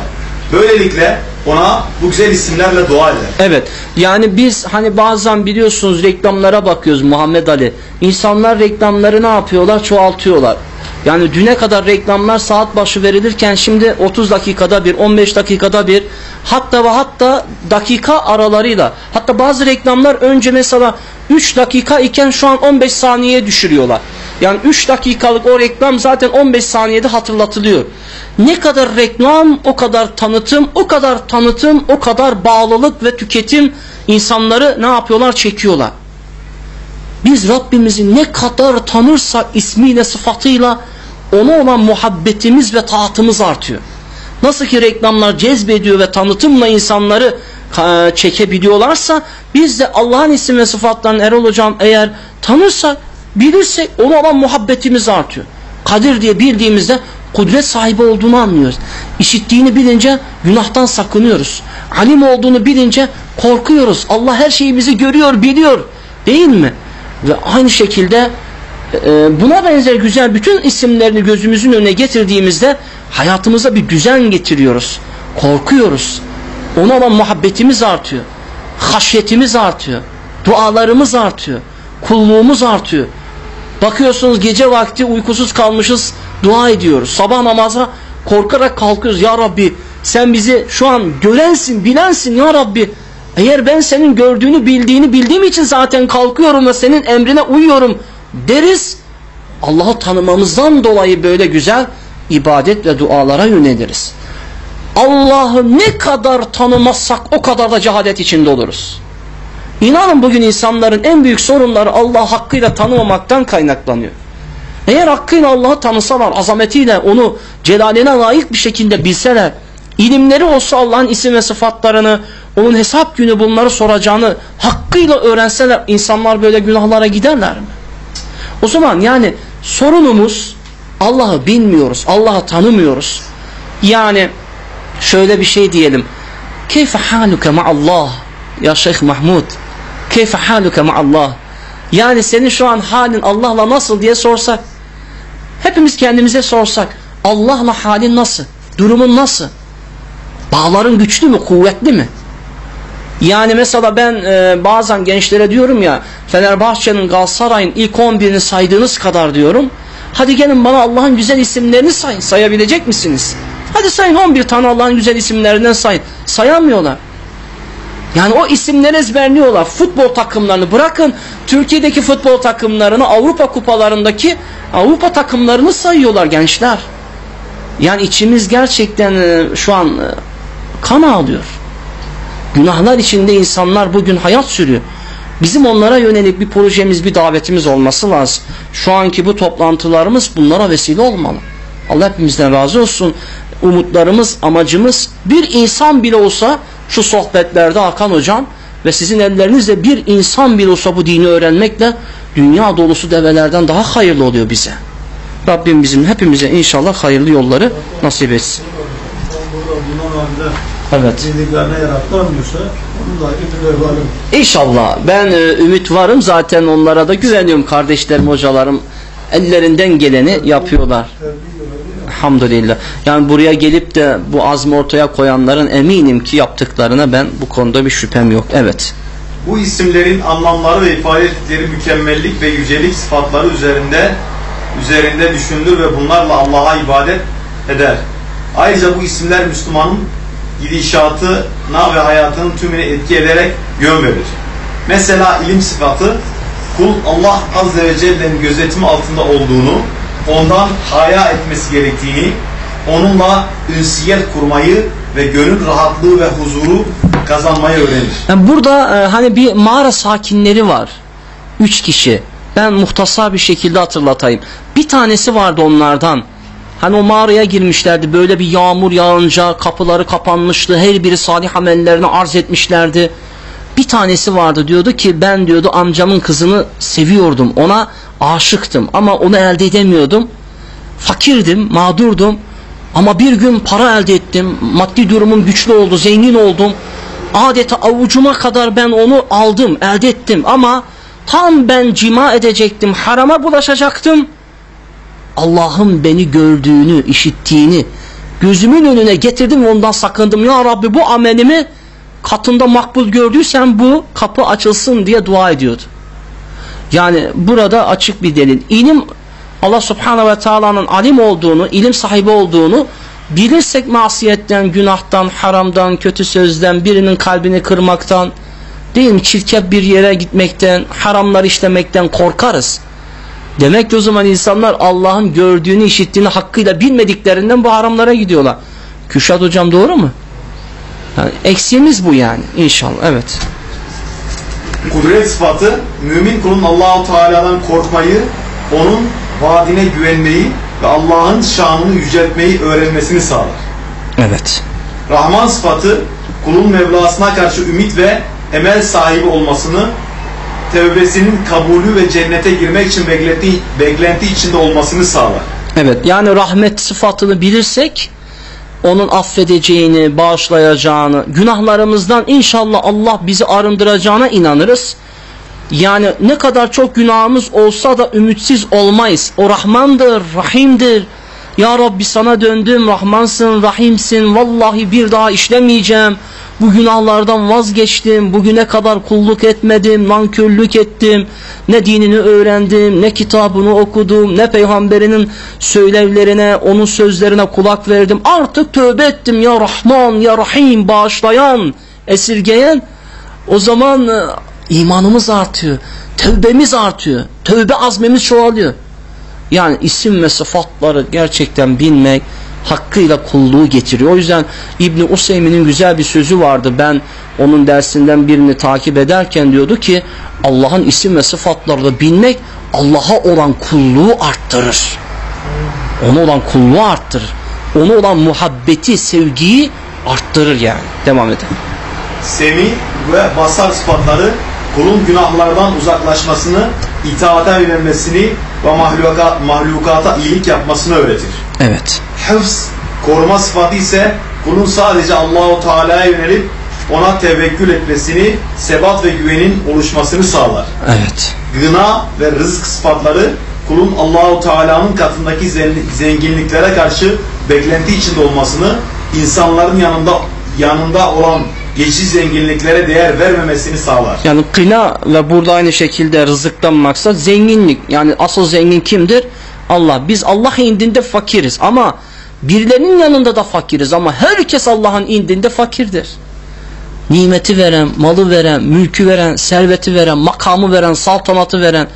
Böylelikle ona bu güzel isimlerle dua eder. Evet. Yani biz hani bazen biliyorsunuz reklamlara bakıyoruz Muhammed Ali. İnsanlar reklamları ne yapıyorlar? Çoğaltıyorlar. Yani düne kadar reklamlar saat başı verilirken şimdi 30 dakikada bir, 15 dakikada bir hatta ve hatta dakika aralarıyla hatta bazı reklamlar önce mesela 3 dakika iken şu an 15 saniyeye düşürüyorlar. Yani 3 dakikalık o reklam zaten 15 saniyede hatırlatılıyor. Ne kadar reklam o kadar tanıtım, o kadar tanıtım, o kadar bağlılık ve tüketim insanları ne yapıyorlar? Çekiyorlar. Biz Rabbimizi ne kadar tanırsak ismiyle sıfatıyla ona olan muhabbetimiz ve taatımız artıyor. Nasıl ki reklamlar cezbediyor ve tanıtımla insanları ka- çekebiliyorlarsa biz de Allah'ın isim ve sıfatlarını Erol Hocam eğer tanırsak, bilirsek ona olan muhabbetimiz artıyor. Kadir diye bildiğimizde kudret sahibi olduğunu anlıyoruz. İşittiğini bilince günahtan sakınıyoruz. Alim olduğunu bilince korkuyoruz. Allah her şeyimizi görüyor, biliyor. Değil mi? Ve aynı şekilde e, buna benzer güzel bütün isimlerini gözümüzün önüne getirdiğimizde hayatımıza bir düzen getiriyoruz. Korkuyoruz. Ona olan muhabbetimiz artıyor. Haşyetimiz artıyor. Dualarımız artıyor. Kulluğumuz artıyor. Bakıyorsunuz gece vakti uykusuz kalmışız dua ediyoruz. Sabah namaza korkarak kalkıyoruz. Ya Rabbi sen bizi şu an görensin bilensin ya Rabbi. Eğer ben senin gördüğünü bildiğini bildiğim için zaten kalkıyorum ve senin emrine uyuyorum deriz. Allah'ı tanımamızdan dolayı böyle güzel ibadet ve dualara yöneliriz. Allah'ı ne kadar tanımazsak o kadar da cehalet içinde oluruz. İnanın bugün insanların en büyük sorunları Allah hakkıyla tanımamaktan kaynaklanıyor. Eğer hakkıyla Allah'ı tanısalar, azametiyle onu celaline layık bir şekilde bilseler, ilimleri olsa Allah'ın isim ve sıfatlarını, onun hesap günü bunları soracağını hakkıyla öğrenseler insanlar böyle günahlara giderler mi? O zaman yani sorunumuz Allah'ı bilmiyoruz, Allah'ı tanımıyoruz. Yani şöyle bir şey diyelim. Keyfe haluke ma'allah ya Şeyh Mahmud? Keyfe haluke ma'allah? Yani senin şu an halin Allah'la nasıl diye sorsak. Hepimiz kendimize sorsak. Allah'la halin nasıl? Durumun nasıl? Bağların güçlü mü? Kuvvetli mi? Yani mesela ben e, bazen gençlere diyorum ya Fenerbahçe'nin Galatasaray'ın ilk 11'ini saydığınız kadar diyorum. Hadi gelin bana Allah'ın güzel isimlerini sayın. Sayabilecek misiniz? Hadi sayın 11 tane Allah'ın güzel isimlerinden sayın. Sayamıyorlar. Yani o isimleri ezberliyorlar. Futbol takımlarını bırakın. Türkiye'deki futbol takımlarını Avrupa kupalarındaki Avrupa takımlarını sayıyorlar gençler. Yani içimiz gerçekten e, şu an e, kan ağlıyor. Günahlar içinde insanlar bugün hayat sürüyor. Bizim onlara yönelik bir projemiz, bir davetimiz olması lazım. Şu anki bu toplantılarımız bunlara vesile olmalı. Allah hepimizden razı olsun. Umutlarımız, amacımız bir insan bile olsa şu sohbetlerde Hakan Hocam ve sizin ellerinizle bir insan bile olsa bu dini öğrenmekle dünya dolusu develerden daha hayırlı oluyor bize. Rabbim bizim hepimize inşallah hayırlı yolları nasip etsin. Burada bulunan halde Evet. da. İnşallah ben e, ümit varım zaten onlara da güveniyorum kardeşlerim hocalarım ellerinden geleni yapıyorlar. Elhamdülillah. Yani buraya gelip de bu azmi ortaya koyanların eminim ki yaptıklarına ben bu konuda bir şüphem yok. Evet. Bu isimlerin anlamları ve ifade ettikleri mükemmellik ve yücelik sıfatları üzerinde üzerinde düşünülür ve bunlarla Allah'a ibadet eder. Ayrıca bu isimler Müslümanın gidişatına ve hayatının tümüne etki ederek yön verir. Mesela ilim sıfatı kul Allah Azze ve Celle'nin gözetimi altında olduğunu, ondan haya etmesi gerektiğini, onunla ünsiyet kurmayı ve gönül rahatlığı ve huzuru kazanmayı öğrenir. Yani burada e, hani bir mağara sakinleri var. Üç kişi. Ben muhtasar bir şekilde hatırlatayım. Bir tanesi vardı onlardan. Hani o mağaraya girmişlerdi. Böyle bir yağmur yağınca kapıları kapanmıştı. Her biri salih amellerini arz etmişlerdi. Bir tanesi vardı diyordu ki ben diyordu amcamın kızını seviyordum. Ona aşıktım ama onu elde edemiyordum. Fakirdim, mağdurdum. Ama bir gün para elde ettim. Maddi durumum güçlü oldu, zengin oldum. Adeta avucuma kadar ben onu aldım, elde ettim. Ama tam ben cima edecektim, harama bulaşacaktım. Allah'ın beni gördüğünü, işittiğini gözümün önüne getirdim ve ondan sakındım. Ya Rabbi bu amelimi katında makbul gördüysen bu kapı açılsın diye dua ediyordu. Yani burada açık bir delil. İlim Allah subhanahu ve taala'nın alim olduğunu, ilim sahibi olduğunu bilirsek masiyetten, günahtan, haramdan, kötü sözden, birinin kalbini kırmaktan, değil mi çirkef bir yere gitmekten, haramlar işlemekten korkarız. Demek ki o zaman insanlar Allah'ın gördüğünü, işittiğini hakkıyla bilmediklerinden bu haramlara gidiyorlar. Kürşat hocam doğru mu? Yani eksiğimiz bu yani inşallah evet. Kudret sıfatı mümin kulun Allahu Teala'dan korkmayı, onun vaadine güvenmeyi ve Allah'ın şanını yüceltmeyi öğrenmesini sağlar. Evet. Rahman sıfatı kulun Mevlasına karşı ümit ve emel sahibi olmasını, tevbesinin kabulü ve cennete girmek için beklenti, beklenti içinde olmasını sağlar. Evet yani rahmet sıfatını bilirsek onun affedeceğini, bağışlayacağını, günahlarımızdan inşallah Allah bizi arındıracağına inanırız. Yani ne kadar çok günahımız olsa da ümitsiz olmayız. O Rahmandır, Rahim'dir. Ya Rabbi sana döndüm, Rahmansın, Rahimsin. Vallahi bir daha işlemeyeceğim. Bu günahlardan vazgeçtim. Bugüne kadar kulluk etmedim, nankörlük ettim. Ne dinini öğrendim, ne kitabını okudum, ne peygamberinin söylevlerine, onun sözlerine kulak verdim. Artık tövbe ettim ya Rahman, ya Rahim, bağışlayan, esirgeyen. O zaman e, imanımız artıyor. Tövbemiz artıyor. Tövbe azmimiz çoğalıyor. Yani isim ve sıfatları gerçekten bilmek hakkıyla kulluğu getiriyor. O yüzden İbni Useymi'nin güzel bir sözü vardı. Ben onun dersinden birini takip ederken diyordu ki Allah'ın isim ve sıfatlarını bilmek Allah'a olan kulluğu arttırır. Ona olan kulluğu arttırır. Ona olan muhabbeti, sevgiyi arttırır yani. Devam edelim. Semi ve basar sıfatları kulun günahlardan uzaklaşmasını, itaate yönelmesini ve mahluka, mahlukata iyilik yapmasını öğretir. Evet. Hıfz, koruma sıfatı ise kulun sadece Allahu Teala'ya yönelip ona tevekkül etmesini, sebat ve güvenin oluşmasını sağlar. Evet. Gına ve rızık sıfatları kulun Allahu Teala'nın katındaki zen- zenginliklere karşı beklenti içinde olmasını, insanların yanında yanında olan geçici zenginliklere değer vermemesini sağlar. Yani kına ve burada aynı şekilde rızıktan maksat zenginlik. Yani asıl zengin kimdir? Allah. Biz Allah indinde fakiriz ama birilerinin yanında da fakiriz ama herkes Allah'ın indinde fakirdir. Nimeti veren, malı veren, mülkü veren, serveti veren, makamı veren, saltanatı veren,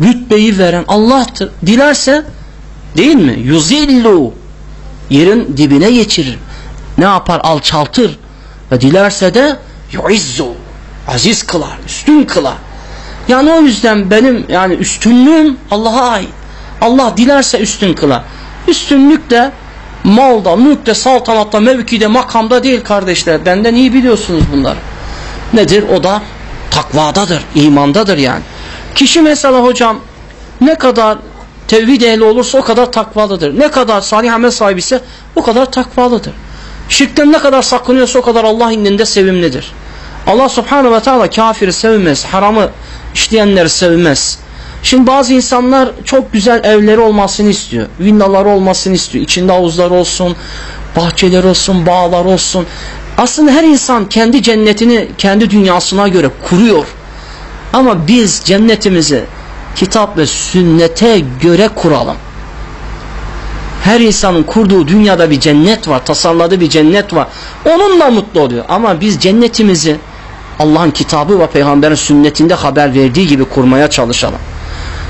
rütbeyi veren Allah'tır. Dilerse değil mi? Yuzillu yerin dibine geçirir. Ne yapar? Alçaltır. Ve dilerse de yuizzu aziz kılar, üstün kılar. Yani o yüzden benim yani üstünlüğüm Allah'a ait. Allah dilerse üstün kılar. Üstünlük de malda, mülkte, saltanatta, mevkide, makamda değil kardeşler. Benden iyi biliyorsunuz bunları. Nedir? O da takvadadır, imandadır yani. Kişi mesela hocam ne kadar tevhid ehli olursa o kadar takvalıdır. Ne kadar salih amel sahibi ise o kadar takvalıdır. Şirkten ne kadar sakınıyorsa o kadar Allah indinde sevimlidir. Allah subhanahu ve teala kafiri sevmez, haramı işleyenleri sevmez. Şimdi bazı insanlar çok güzel evleri olmasını istiyor. Villaları olmasını istiyor. İçinde havuzlar olsun, bahçeler olsun, bağlar olsun. Aslında her insan kendi cennetini kendi dünyasına göre kuruyor. Ama biz cennetimizi kitap ve sünnete göre kuralım. Her insanın kurduğu dünyada bir cennet var, tasarladığı bir cennet var. Onunla mutlu oluyor. Ama biz cennetimizi Allah'ın kitabı ve peygamberin sünnetinde haber verdiği gibi kurmaya çalışalım.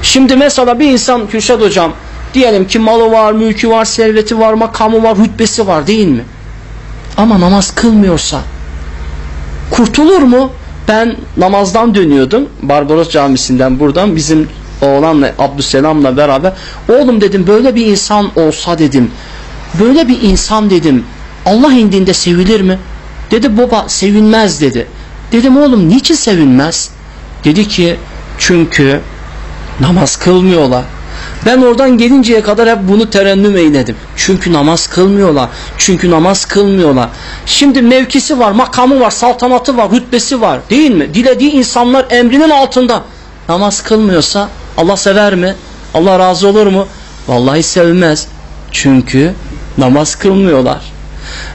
Şimdi mesela bir insan Kürşat hocam diyelim ki malı var, mülkü var, serveti var, makamı var, rütbesi var değil mi? Ama namaz kılmıyorsa kurtulur mu? Ben namazdan dönüyordum Barbaros Camisi'nden buradan bizim oğlanla Abdüselam'la beraber oğlum dedim böyle bir insan olsa dedim böyle bir insan dedim Allah indinde sevilir mi? Dedi baba sevinmez dedi. Dedim oğlum niçin sevinmez? Dedi ki çünkü namaz kılmıyorlar. Ben oradan gelinceye kadar hep bunu terennüm eyledim. Çünkü namaz kılmıyorlar. Çünkü namaz kılmıyorlar. Şimdi mevkisi var, makamı var, saltanatı var, rütbesi var. Değil mi? Dilediği insanlar emrinin altında. Namaz kılmıyorsa Allah sever mi? Allah razı olur mu? Vallahi sevmez. Çünkü namaz kılmıyorlar.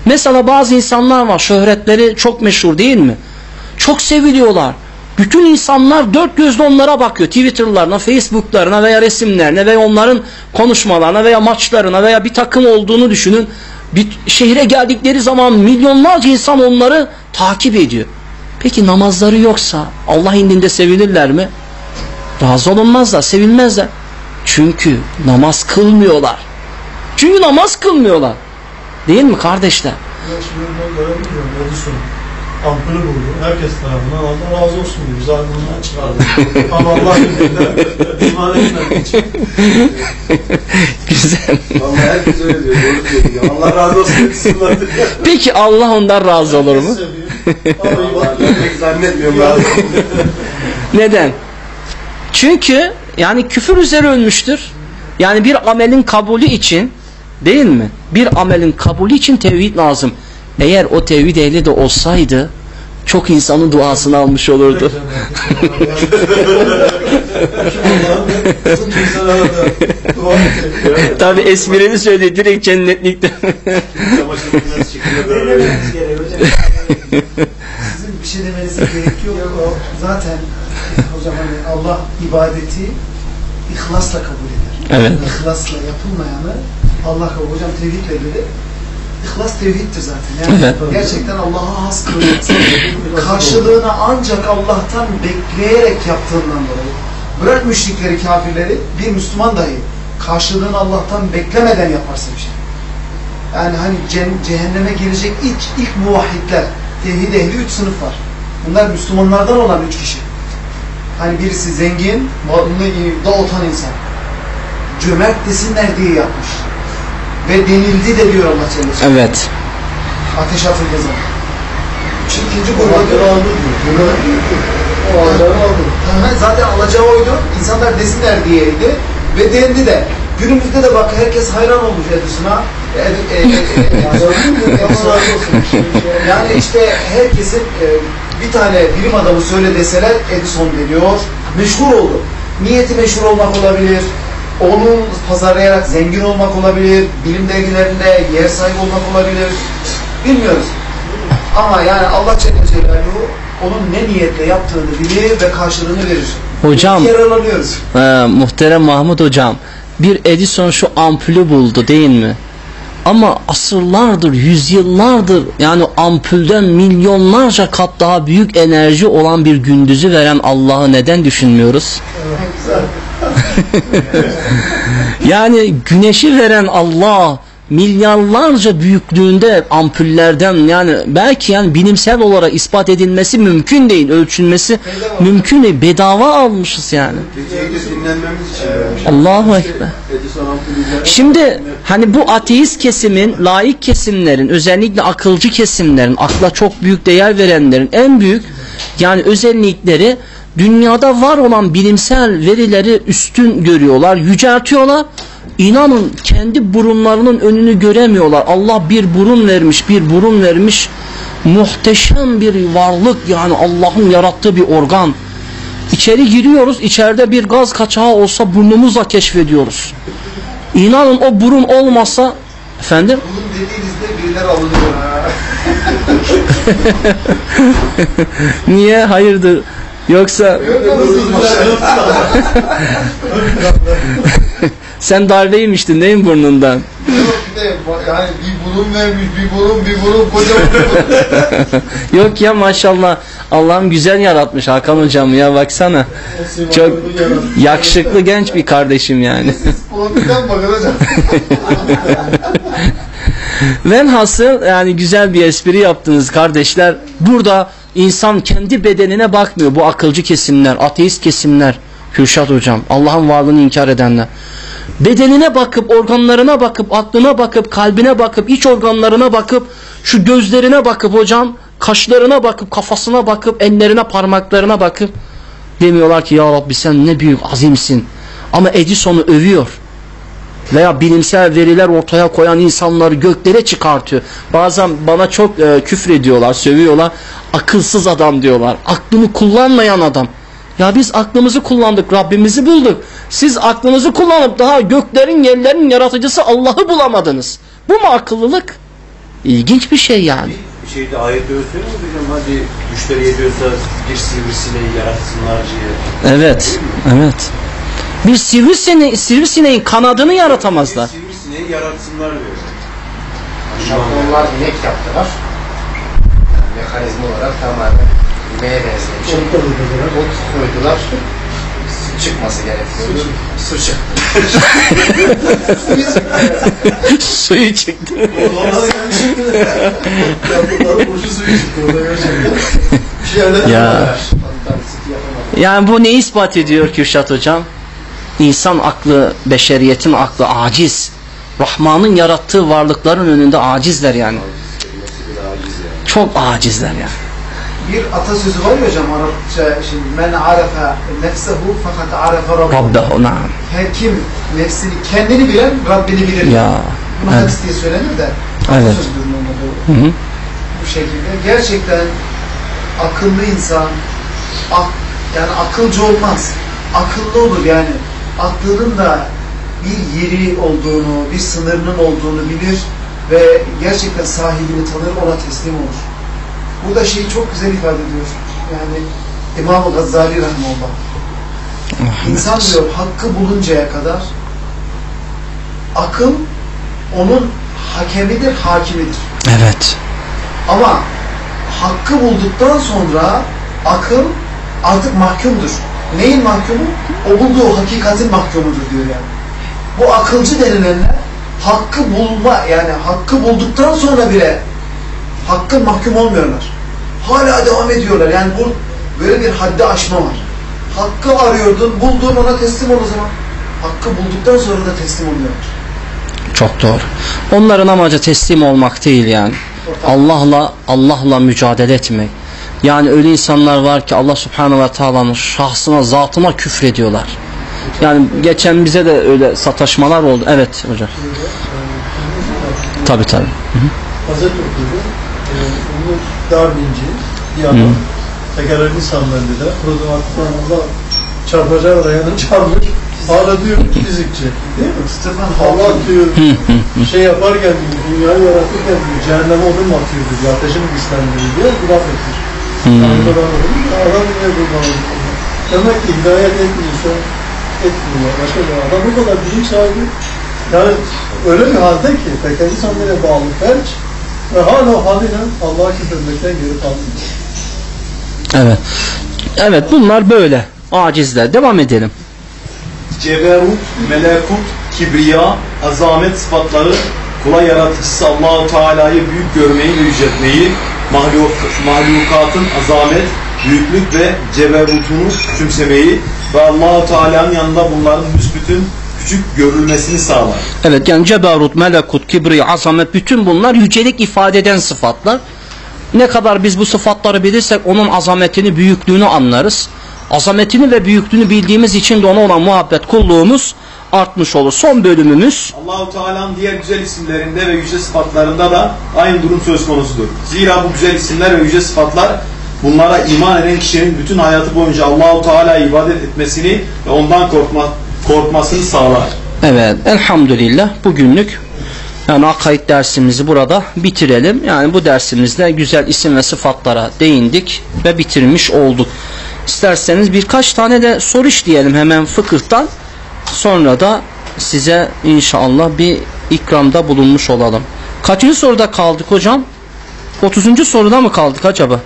Mesela bazı insanlar var şöhretleri çok meşhur değil mi? Çok seviliyorlar. Bütün insanlar dört gözle onlara bakıyor. Twitter'larına, Facebook'larına veya resimlerine veya onların konuşmalarına veya maçlarına veya bir takım olduğunu düşünün. Bir şehre geldikleri zaman milyonlarca insan onları takip ediyor. Peki namazları yoksa Allah indinde sevilirler mi? Razı olunmazlar, sevilmezler. Çünkü namaz kılmıyorlar. Çünkü namaz kılmıyorlar. Değil mi kardeşler? Ya şimdi ben oldu sorun. ampulü buldu. Herkes tarafından Allah razı olsun diyor. Biz aklımdan çıkardık. Ama Allah yüzünden iman etmediği için. Güzel. Vallahi herkes öyle diyor. Doğru diyor. Allah razı olsun. Peki Allah ondan razı olur mu? Seviyor. Ama iman Pek zannetmiyorum. Neden? Çünkü yani küfür üzere ölmüştür. Yani bir amelin kabulü için değil mi? Bir amelin kabulü için tevhid lazım. Eğer o tevhid ehli de olsaydı çok insanın duasını almış olurdu. Tabi esprili söyledi direkt cennetlikte. Bir şey demenize gerek yok. O zaten hocam hani Allah ibadeti ihlasla kabul eder. Evet. İhlasla yapılmayanı Allah kabul Hocam tevhidle ilgili İhlas tevhiddir zaten. Yani Evet. gerçekten Allah'a has kılınması. karşılığını ancak Allah'tan bekleyerek yaptığından dolayı. Bırak müşrikleri, kafirleri, bir Müslüman dahi karşılığını Allah'tan beklemeden yaparsa bir şey. Yani hani cehenneme girecek ilk ilk muvahhidler, tevhid ehli üç sınıf var. Bunlar Müslümanlardan olan üç kişi. Hani birisi zengin, malını iyi, dağıtan insan. Cömert desinler diye yapmış. Ve denildi de diyor Allah Celle Celaluhu. Evet. Ateş atıldığı zaman. Şimdi ikinci gruba diyor. O aldı. Zaten alacağı oydu. İnsanlar desinler diyeydi. Ve dendi de. Günümüzde de bak herkes hayran olmuş Edison'a. Ed- e- e- e- olsun. yani işte herkesin e, bir tane bilim adamı söyle deseler Edison deniyor. Meşhur oldu. Niyeti meşhur olmak olabilir. Onun pazarlayarak zengin olmak olabilir. Bilim dergilerinde yer sahibi olmak olabilir. Bilmiyoruz. Ama yani Allah Celle Celaluhu onun ne niyetle yaptığını bilir ve karşılığını verir. Hocam Yararlanıyoruz. Ee, muhterem Mahmut hocam bir Edison şu ampulü buldu değil mi? Ama asırlardır, yüzyıllardır yani ampulden milyonlarca kat daha büyük enerji olan bir gündüzü veren Allah'ı neden düşünmüyoruz? Yani güneşi veren Allah milyarlarca büyüklüğünde ampullerden yani belki yani bilimsel olarak ispat edilmesi mümkün değil, ölçülmesi mümkün değil. Bedava almışız yani. Allahu Ekber. Şimdi hani bu ateist kesimin, laik kesimlerin, özellikle akılcı kesimlerin, akla çok büyük değer verenlerin en büyük yani özellikleri dünyada var olan bilimsel verileri üstün görüyorlar, yüceltiyorlar. İnanın kendi burunlarının önünü göremiyorlar. Allah bir burun vermiş, bir burun vermiş. Muhteşem bir varlık yani Allah'ın yarattığı bir organ. İçeri giriyoruz, içeride bir gaz kaçağı olsa burnumuzla keşfediyoruz. İnanın o burun olmasa efendim dediğinizde alınıyor. niye hayırdır yoksa sen darbe yemiştin değil mi burnundan? Yani bir burun vermiş, bir burun, bir burun, kocaman burun. Yok ya maşallah Allah'ım güzel yaratmış Hakan hocam ya baksana. Çok yakışıklı genç bir kardeşim yani. Velhasıl yani güzel bir espri yaptınız kardeşler. Burada insan kendi bedenine bakmıyor. Bu akılcı kesimler, ateist kesimler. Kürşat hocam, Allah'ın varlığını inkar edenler. Bedenine bakıp, organlarına bakıp, aklına bakıp, kalbine bakıp, iç organlarına bakıp, şu gözlerine bakıp hocam, kaşlarına bakıp, kafasına bakıp, ellerine, parmaklarına bakıp demiyorlar ki ya Rabbi sen ne büyük azimsin. Ama Edison'u övüyor veya bilimsel veriler ortaya koyan insanları göklere çıkartıyor. Bazen bana çok e, küfür ediyorlar, sövüyorlar. Akılsız adam diyorlar. Aklını kullanmayan adam. Ya biz aklımızı kullandık, Rabbimizi bulduk. Siz aklınızı kullanıp daha göklerin, yerlerin yaratıcısı Allah'ı bulamadınız. Bu mu akıllılık? İlginç bir şey yani. Bir şeyde ayette öyle mu hocam? Hadi güçleri yetiyorsa bir sivrisineği yaratsınlar diye. Evet, evet. Bir sivrisineğin, sivrisineğin kanadını yaratamazlar. Sivrisineği yaratsınlar diyor. Japonlar inek yaptılar. Yani mekanizma olarak tamamen ineğe benzemiş. Ot koydular. çıkması gerekiyordu. Su çıktı. Suyu çıktı. Ya. Yani bu ne ispat ediyor Kürşat hocam? İnsan aklı, beşeriyetin aklı aciz. Rahman'ın yarattığı varlıkların önünde acizler yani. Çok acizler yani. Bir atasözü var ya hocam Arapça şimdi men arefe nefsehu fakat arefe rabbehu. Rabbehu na'am. Her kim nefsini kendini bilen Rabbini bilir. Ya. Bunu Evet. hadis diye söylenir de. Evet. Bu. Hı hı. bu şekilde. Gerçekten akıllı insan ak, yani akılcı olmaz. Akıllı olur yani. Aklının da bir yeri olduğunu, bir sınırının olduğunu bilir ve gerçekten sahibini tanır, ona teslim olur. Bu da şeyi çok güzel ifade ediyor. Yani İmam-ı Gazali Rahmanullah. İnsan diyor hakkı buluncaya kadar akıl onun hakemidir, hakimidir. Evet. Ama hakkı bulduktan sonra akıl artık mahkumdur. Neyin mahkumu? O bulduğu hakikatin mahkumudur diyor yani. Bu akılcı denilenler hakkı bulma yani hakkı bulduktan sonra bile hakkın mahkum olmuyorlar. Hala devam ediyorlar. Yani bu böyle bir haddi aşma var. Hakkı arıyordun, buldun ona teslim ol o zaman. Hakkı bulduktan sonra da teslim oluyorlar. Çok doğru. Onların amacı teslim olmak değil yani. Allah'la Allah'la mücadele etmek. Yani öyle insanlar var ki Allah Subhanahu ve Taala'nın şahsına, zatına küfrediyorlar. Yani geçen bize de öyle sataşmalar oldu. Evet hocam. Tabi tabi. Gazete okuyordu. Ee, onu Darwinci bir adam. Tekerlekli sandalyeде problematiklerinde çarpacağı dayanır çarpmış. Hala diyor fizikçi. Değil mi? Stefan Allah Hawking diyor şey yaparken diyor, dünyayı yaratırken diyor, cehenneme odun mu atıyor diyor, ateşi mi güçlendiriyor diyor, laf etmiş. Oldu. Adam buradan oldu? Demek ki hidayet etmiyorsa etmiyor. Başka bir adam bu kadar bilinç sahibi. Yani öyle bir halde ki tekerli sandalyeye bağlı felç ve hala haliyle Allah'a küfretmekten geri kalmıyor. Evet. Evet bunlar böyle. Acizler. Devam edelim. Ceberut, melekut, kibriya, azamet sıfatları kula yaratıcısı Allahu Teala'yı büyük görmeyi ve yüceltmeyi, mahluk, mahlukatın azamet, büyüklük ve ceberutunu küçümsemeyi ve Allahu Teala'nın yanında bunların büsbütün küçük görülmesini sağlar. Evet yani ceberut, melekut, kibri, azamet bütün bunlar yücelik ifade eden sıfatlar. Ne kadar biz bu sıfatları bilirsek onun azametini, büyüklüğünü anlarız. Azametini ve büyüklüğünü bildiğimiz için de ona olan muhabbet, kulluğumuz artmış olur. Son bölümümüz Allahu Teala'nın diğer güzel isimlerinde ve yüce sıfatlarında da aynı durum söz konusudur. Zira bu güzel isimler ve yüce sıfatlar bunlara iman eden kişinin bütün hayatı boyunca Allahu Teala'ya ibadet etmesini ve ondan korkma, korkmasını sağlar. Evet elhamdülillah bugünlük yani akaid dersimizi burada bitirelim. Yani bu dersimizde güzel isim ve sıfatlara değindik ve bitirmiş olduk. İsterseniz birkaç tane de soru işleyelim hemen fıkıhtan. Sonra da size inşallah bir ikramda bulunmuş olalım. Kaçıncı soruda kaldık hocam? 30. soruda mı kaldık acaba?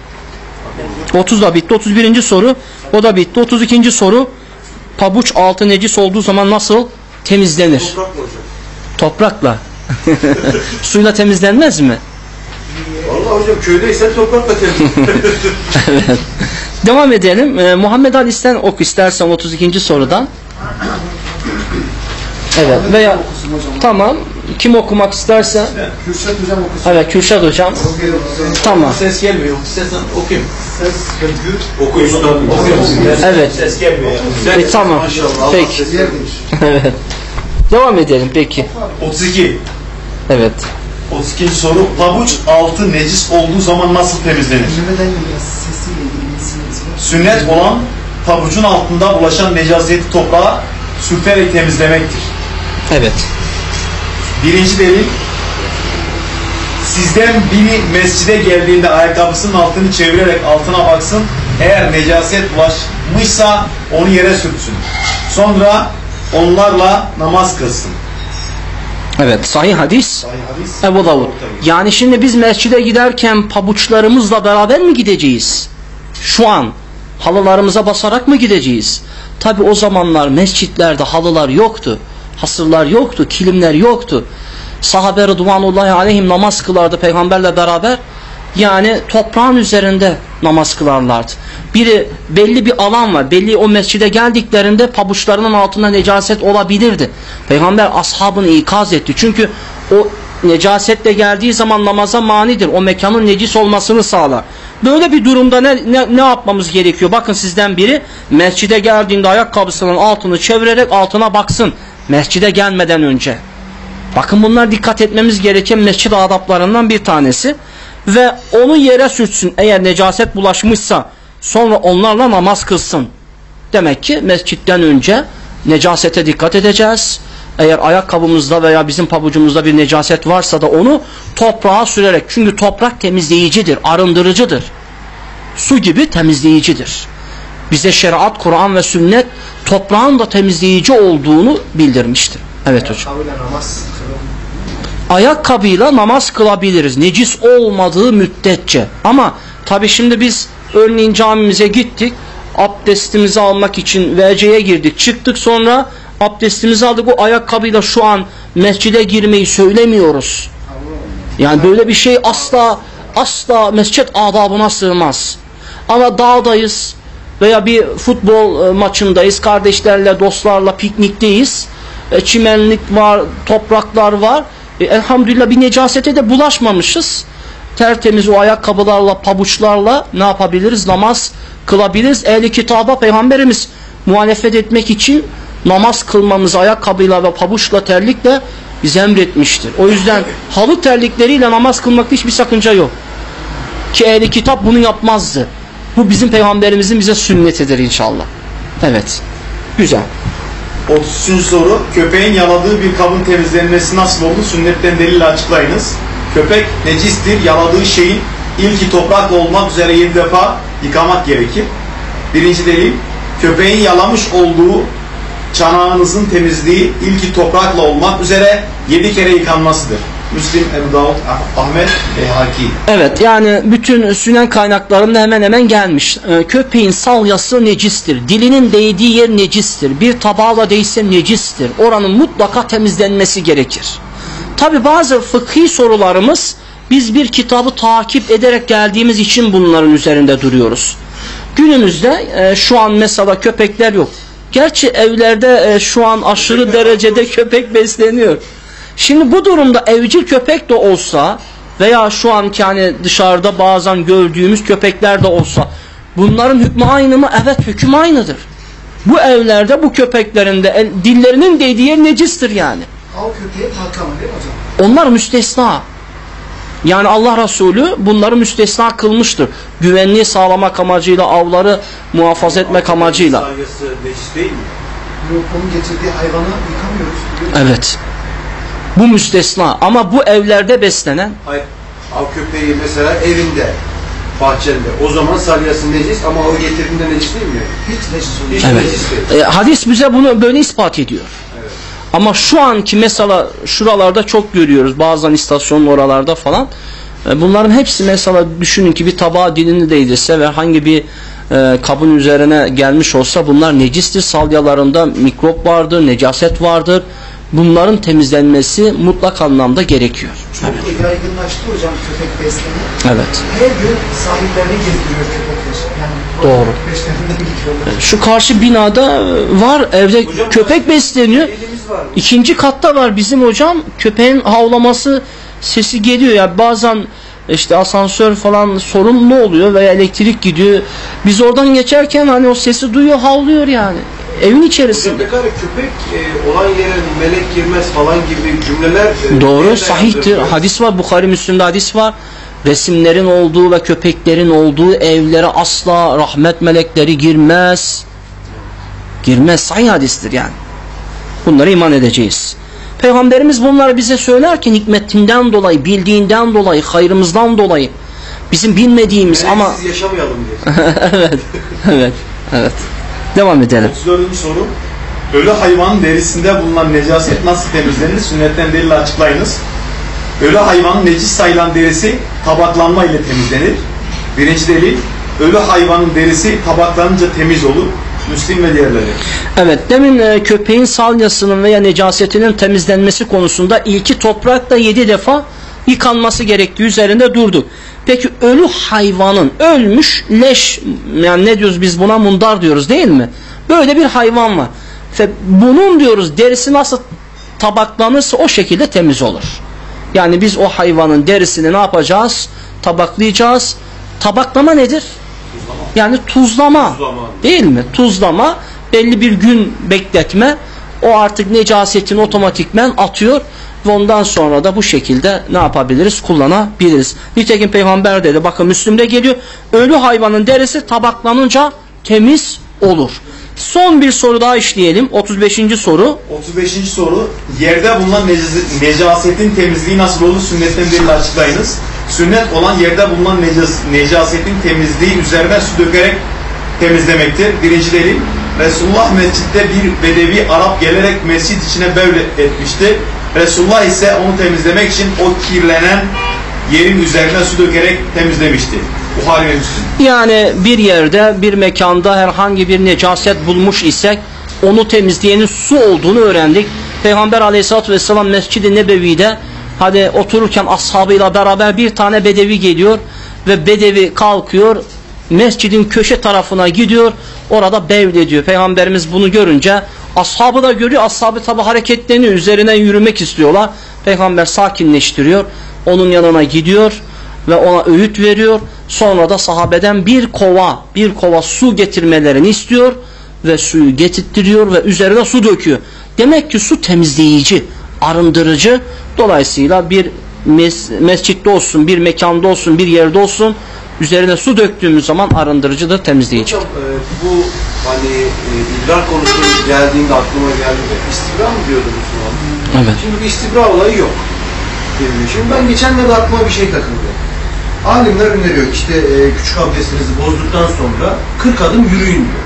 30 da bitti. 31. soru o da bitti. 32. soru pabuç altı necis olduğu zaman nasıl temizlenir? Toprakla. Suyla temizlenmez mi? Vallahi hocam köydeysen toprakla temiz. evet. Devam edelim. Ee, Muhammed Ali isten oku istersen 32. sorudan. Evet veya okusun hocam. tamam kim okumak isterse Kürşat hocam okusun. evet Kürşat hocam tamam Ses gelmiyor. İstersen okuyayım. Ses özgür. Oku üstadım. Okuyor musun? Evet. Ses gelmiyor. E, tamam Maşallah. peki evet devam edelim peki 32. evet 32. soru. Pabuç altı necis olduğu zaman nasıl temizlenir? Sünnet olan pabucun altında ulaşan necaseti toprağa sürterek temizlemektir. Evet Birinci delil Sizden biri mescide geldiğinde ayakkabısının altını çevirerek altına baksın. Eğer necaset bulaşmışsa onu yere sürtsün. Sonra onlarla namaz kılsın. evet sahih hadis Ebu Davud. Yani şimdi biz mescide giderken pabuçlarımızla beraber mi gideceğiz? Şu an halılarımıza basarak mı gideceğiz? Tabi o zamanlar mescitlerde halılar yoktu. Hasırlar yoktu, kilimler yoktu. Sahabe Rıdvanullahi aleyhim namaz kılardı peygamberle beraber. Yani toprağın üzerinde namaz kılarlardı. Biri belli bir alan var. Belli o mescide geldiklerinde pabuçlarının altında necaset olabilirdi. Peygamber ashabını ikaz etti. Çünkü o necasetle geldiği zaman namaza manidir. O mekanın necis olmasını sağlar. Böyle bir durumda ne, ne, ne yapmamız gerekiyor? Bakın sizden biri mescide geldiğinde ayakkabısının altını çevirerek altına baksın. Mescide gelmeden önce. Bakın bunlar dikkat etmemiz gereken mescid adaplarından bir tanesi. Ve onu yere sürtsün eğer necaset bulaşmışsa sonra onlarla namaz kılsın. Demek ki mescitten önce necasete dikkat edeceğiz. Eğer ayakkabımızda veya bizim pabucumuzda bir necaset varsa da onu toprağa sürerek. Çünkü toprak temizleyicidir, arındırıcıdır. Su gibi temizleyicidir. Bize şeriat, Kur'an ve sünnet toprağın da temizleyici olduğunu bildirmiştir. Evet hocam. Ayakkabıyla namaz kılabiliriz. Necis olmadığı müddetçe. Ama tabi şimdi biz örneğin camimize gittik. Abdestimizi almak için VC'ye girdik. Çıktık sonra abdestimizi aldık. O ayakkabıyla şu an mescide girmeyi söylemiyoruz. Yani böyle bir şey asla asla mescit adabına sığmaz. Ama dağdayız veya bir futbol e, maçındayız. Kardeşlerle, dostlarla piknikteyiz. E, çimenlik var, topraklar var. E, elhamdülillah bir necasete de bulaşmamışız. Tertemiz o ayakkabılarla, pabuçlarla ne yapabiliriz? Namaz kılabiliriz. Ehli kitaba peygamberimiz muhalefet etmek için namaz kılmamızı ayakkabıyla ve pabuçla terlikle bize emretmiştir. O yüzden halı terlikleriyle namaz kılmakta hiçbir sakınca yok. Ki ehli kitap bunu yapmazdı. Bu bizim peygamberimizin bize sünnetidir inşallah. Evet. Güzel. 33. soru. Köpeğin yaladığı bir kabın temizlenmesi nasıl oldu? Sünnetten delille açıklayınız. Köpek necistir. Yaladığı şeyin ilki toprakla olmak üzere 7 defa yıkamak gerekir. Birinci delil. Köpeğin yalamış olduğu çanağınızın temizliği ilki toprakla olmak üzere 7 kere yıkanmasıdır. Müslim, Ebu Davud, Ah- Ahmet, Beyhaki. Evet yani bütün sünen kaynaklarında hemen hemen gelmiş. Ee, köpeğin salyası necistir. Dilinin değdiği yer necistir. Bir tabağla değse necistir. Oranın mutlaka temizlenmesi gerekir. Tabi bazı fıkhi sorularımız biz bir kitabı takip ederek geldiğimiz için bunların üzerinde duruyoruz. Günümüzde e, şu an mesela köpekler yok. Gerçi evlerde e, şu an aşırı derecede köpek besleniyor. Şimdi bu durumda evcil köpek de olsa veya şu anki hani dışarıda bazen gördüğümüz köpekler de olsa bunların hükmü aynı mı? Evet hüküm aynıdır. Bu evlerde bu köpeklerin de dillerinin değdiği yer necistir yani. Av köpeği kalkamı değil mi hocam? Onlar müstesna. Yani Allah Resulü bunları müstesna kılmıştır. Güvenliği sağlamak amacıyla avları muhafaza etmek amacıyla. Saygısı necis değil mi? Yok onun getirdiği hayvanı yıkamıyoruz. Evet. Bu müstesna ama bu evlerde beslenen Hayır. Av köpeği mesela evinde, bahçende. O zaman salyası necis ama o getirdiğinde necis değil mi? Hiç necis oluyor. Hiç Evet. necis değil. E, hadis bize bunu böyle ispat ediyor. Ama şu anki mesela şuralarda çok görüyoruz bazen istasyonun oralarda falan. E, bunların hepsi mesela düşünün ki bir tabağa dilini değdirse ve hangi bir e, kabın üzerine gelmiş olsa bunlar necistir. Salyalarında mikrop vardır, necaset vardır. Bunların temizlenmesi mutlak anlamda gerekiyor. Çok da yaygınlaştı hocam köpek besleme. Evet. Her gün sahiplerini gezdiriyor köpekler. Yani Doğru. Gidiyorlar. Şu karşı binada var evde Hocam, köpek besleniyor. Var. İkinci katta var bizim hocam köpeğin havlaması sesi geliyor ya bazen işte asansör falan sorunlu oluyor veya elektrik gidiyor. Biz oradan geçerken hani o sesi duyuyor havlıyor yani. Evin içerisinde. pekala köpek e, olan yere melek girmez falan gibi cümleler e, Doğru sahihtir. Hadis var Bukhari Müslim'de hadis var. Resimlerin olduğu ve köpeklerin olduğu evlere asla rahmet melekleri girmez. Girmez. Sahih hadistir yani. Bunlara iman edeceğiz. Peygamberimiz bunları bize söylerken hikmetinden dolayı, bildiğinden dolayı, hayrımızdan dolayı bizim bilmediğimiz ama Meleksiz yaşamayalım diye. evet, evet, evet. Devam edelim. 34. soru. Ölü hayvanın derisinde bulunan necaset nasıl temizlenir? Sünnetten delille açıklayınız. Ölü hayvanın necis sayılan derisi tabaklanma ile temizlenir. Birinci delil. Ölü hayvanın derisi tabaklanınca temiz olur. Müslim ve diğerleri. Evet, demin e, köpeğin salyasının veya necasetinin temizlenmesi konusunda ilki toprakla yedi defa yıkanması gerektiği üzerinde durduk. Peki ölü hayvanın, ölmüş leş, yani ne diyoruz biz buna mundar diyoruz değil mi? Böyle bir hayvan var. Ve bunun diyoruz derisi nasıl tabaklanırsa o şekilde temiz olur. Yani biz o hayvanın derisini ne yapacağız? Tabaklayacağız. Tabaklama nedir? Yani tuzlama. Tuzlama. Değil mi? Tuzlama belli bir gün bekletme o artık necasetini otomatikmen atıyor ondan sonra da bu şekilde ne yapabiliriz? Kullanabiliriz. Nitekim peygamber dedi bakın Müslüm'de geliyor ölü hayvanın derisi tabaklanınca temiz olur. Son bir soru daha işleyelim. 35. soru. 35. soru. Yerde bulunan nec- necasetin temizliği nasıl olur? Sünnetten delil açıklayınız. Sünnet olan yerde bulunan necas- necasetin temizliği üzerine su dökerek temizlemektir. Birinci delil. Resulullah mescitte bir bedevi Arap gelerek mescit içine bevl etmişti. Resulullah ise onu temizlemek için o kirlenen yerin üzerine su dökerek temizlemişti. Buhari ve. Yani bir yerde bir mekanda herhangi bir necaset bulmuş isek onu temizleyenin su olduğunu öğrendik. Peygamber aleyhissalatü vesselam Mescid-i Nebevi'de hadi otururken ashabıyla beraber bir tane bedevi geliyor ve bedevi kalkıyor mescidin köşe tarafına gidiyor orada bevlediyor. Peygamberimiz bunu görünce ashabı da görüyor ashabı tabi hareketleniyor üzerine yürümek istiyorlar. Peygamber sakinleştiriyor onun yanına gidiyor ve ona öğüt veriyor. Sonra da sahabeden bir kova, bir kova su getirmelerini istiyor ve suyu getirtiyor ve üzerine su döküyor. Demek ki su temizleyici, arındırıcı. Dolayısıyla bir mes mescitte olsun, bir mekanda olsun, bir yerde olsun üzerine su döktüğümüz zaman arındırıcıdır, temizleyici. Hocam e, bu hani e, idrar konusu geldiğinde aklıma geldi de istibra mı diyordu Müslüman? Evet. Şimdi bir istibra olayı yok. Şimdi ben geçenlerde aklıma bir şey takıldı. Alimler öneriyor işte e, küçük abdestinizi bozduktan sonra 40 adım yürüyün diyor.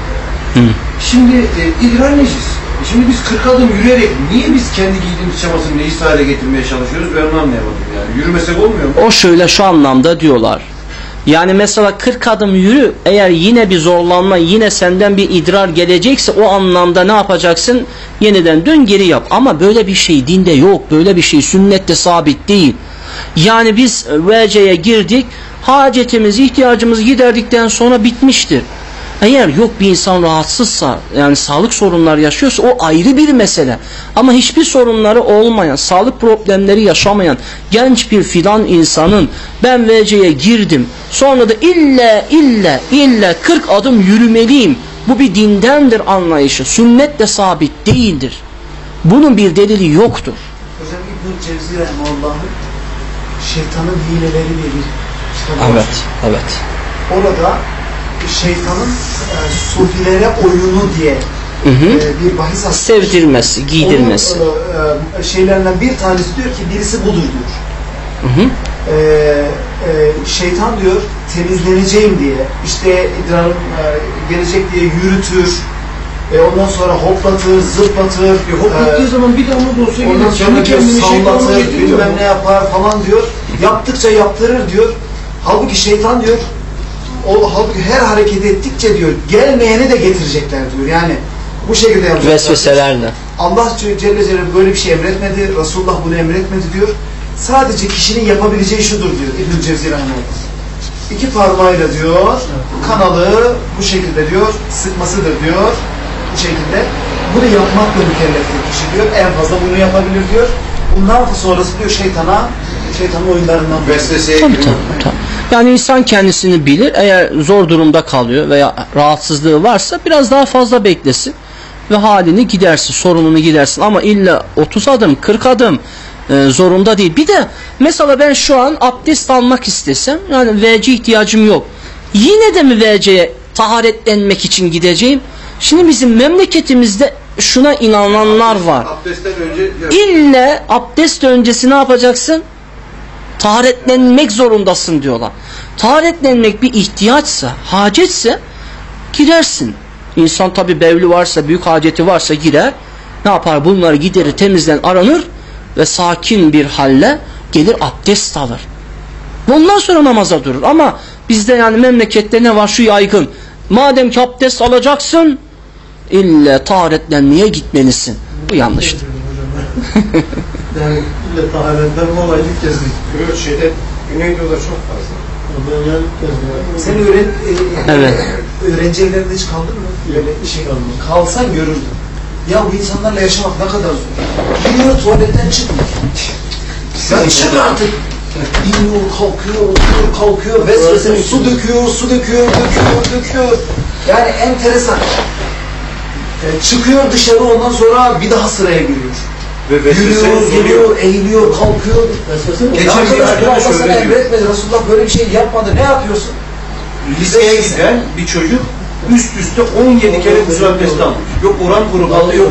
Hı. Şimdi e, idrar necis. E, Şimdi biz 40 adım yürüyerek niye biz kendi giydiğimiz çamaşırı necis hale getirmeye çalışıyoruz ben onu anlayamadım yani. Yürümesek olmuyor mu? O şöyle şu anlamda diyorlar. Yani mesela 40 adım yürü eğer yine bir zorlanma yine senden bir idrar gelecekse o anlamda ne yapacaksın? Yeniden dön geri yap. Ama böyle bir şey dinde yok. Böyle bir şey sünnette sabit değil. Yani biz VC'ye girdik. Hacetimizi, ihtiyacımızı giderdikten sonra bitmiştir. Eğer yok bir insan rahatsızsa yani sağlık sorunları yaşıyorsa o ayrı bir mesele. Ama hiçbir sorunları olmayan, sağlık problemleri yaşamayan genç bir fidan insanın ben VC'ye girdim. Sonra da illa illa illa 40 adım yürümeliyim. Bu bir dindendir anlayışı. Sünnetle sabit değildir. Bunun bir delili yoktur. Hocam İbn-i Cevzi Rahimahullah'ın Şeytanın Hileleri diye bir kitabı var. evet. Orada şeytanın e, sufilere oyunu diye Hı hı. e, bir bahis açmış. Sevdirmesi, giydirmesi. Onun e, e, şeylerinden bir tanesi diyor ki birisi budur diyor. Hı hı. E, e, şeytan diyor temizleneceğim diye işte idrarım e, gelecek diye yürütür. E, ondan sonra hoplatır, zıplatır. E, hoplattığı e, zaman bir damla da olsa Ondan sonra kendini sallatır, bilmem ne yapar falan diyor. Yaptıkça yaptırır diyor. Halbuki şeytan diyor, o halbuki her hareket ettikçe diyor, gelmeyeni de getirecekler diyor. Yani bu şekilde yapacaklar. Vesveselerle. Allah Celle Celaluhu böyle bir şey emretmedi, Resulullah bunu emretmedi diyor. Sadece kişinin yapabileceği şudur diyor İbn-i Cevzi. İki parmağıyla diyor, kanalı bu şekilde diyor, sıkmasıdır diyor, bu şekilde. Bunu yapmakla mükelleftir kişi diyor, en fazla bunu yapabilir diyor. Bundan sonrası diyor şeytana, şeytanın oyunlarından. Vesveseye giriyor. tabii, tabii. Yani insan kendisini bilir. Eğer zor durumda kalıyor veya rahatsızlığı varsa biraz daha fazla beklesin ve halini gidersin, sorununu gidersin. Ama illa 30 adım, 40 adım e, zorunda değil. Bir de mesela ben şu an abdest almak istesem yani VC ihtiyacım yok. Yine de mi VC'ye taharetlenmek için gideceğim? Şimdi bizim memleketimizde şuna inananlar var. Abdestten önce İlle abdest öncesi ne yapacaksın? Taharetlenmek zorundasın diyorlar. Taharetlenmek bir ihtiyaçsa, hacetse gidersin. İnsan tabi bevli varsa, büyük haceti varsa gider. Ne yapar? Bunları giderir, temizlen, aranır ve sakin bir halle gelir abdest alır. Ondan sonra namaza durur. Ama bizde yani memlekette ne var? Şu yaygın. Madem ki abdest alacaksın, illa taharetlenmeye gitmelisin. Bu yanlıştır. Yani ille taharetten olaylık gezdik. Böyle şeyde Güneydoğu'da çok fazla. Ben gelip gezdim. Sen öğren, e, Evet. öğrenci evlerinde hiç kaldın mı? Böyle işe kaldım. kalsan görürdün. Ya bu insanlarla yaşamak ne kadar zor. Giriyor tuvaletten çıkmıyor. Ya çık artık. İniyor, kalkıyor, oturuyor, kalkıyor, vesveseni su döküyor, su döküyor, döküyor, döküyor. Yani enteresan. E, çıkıyor dışarı ondan sonra bir daha sıraya giriyor. Ve vesvese geliyor, eğiliyor, kalkıyor. Vesvese Geçen bir arkadaş sana emretmedi. Resulullah böyle bir şey yapmadı. Ne yapıyorsun? Liseye giden bir çocuk üst üste 17 kere gusül abdesti almış. Yok oran kuru kaldı, yok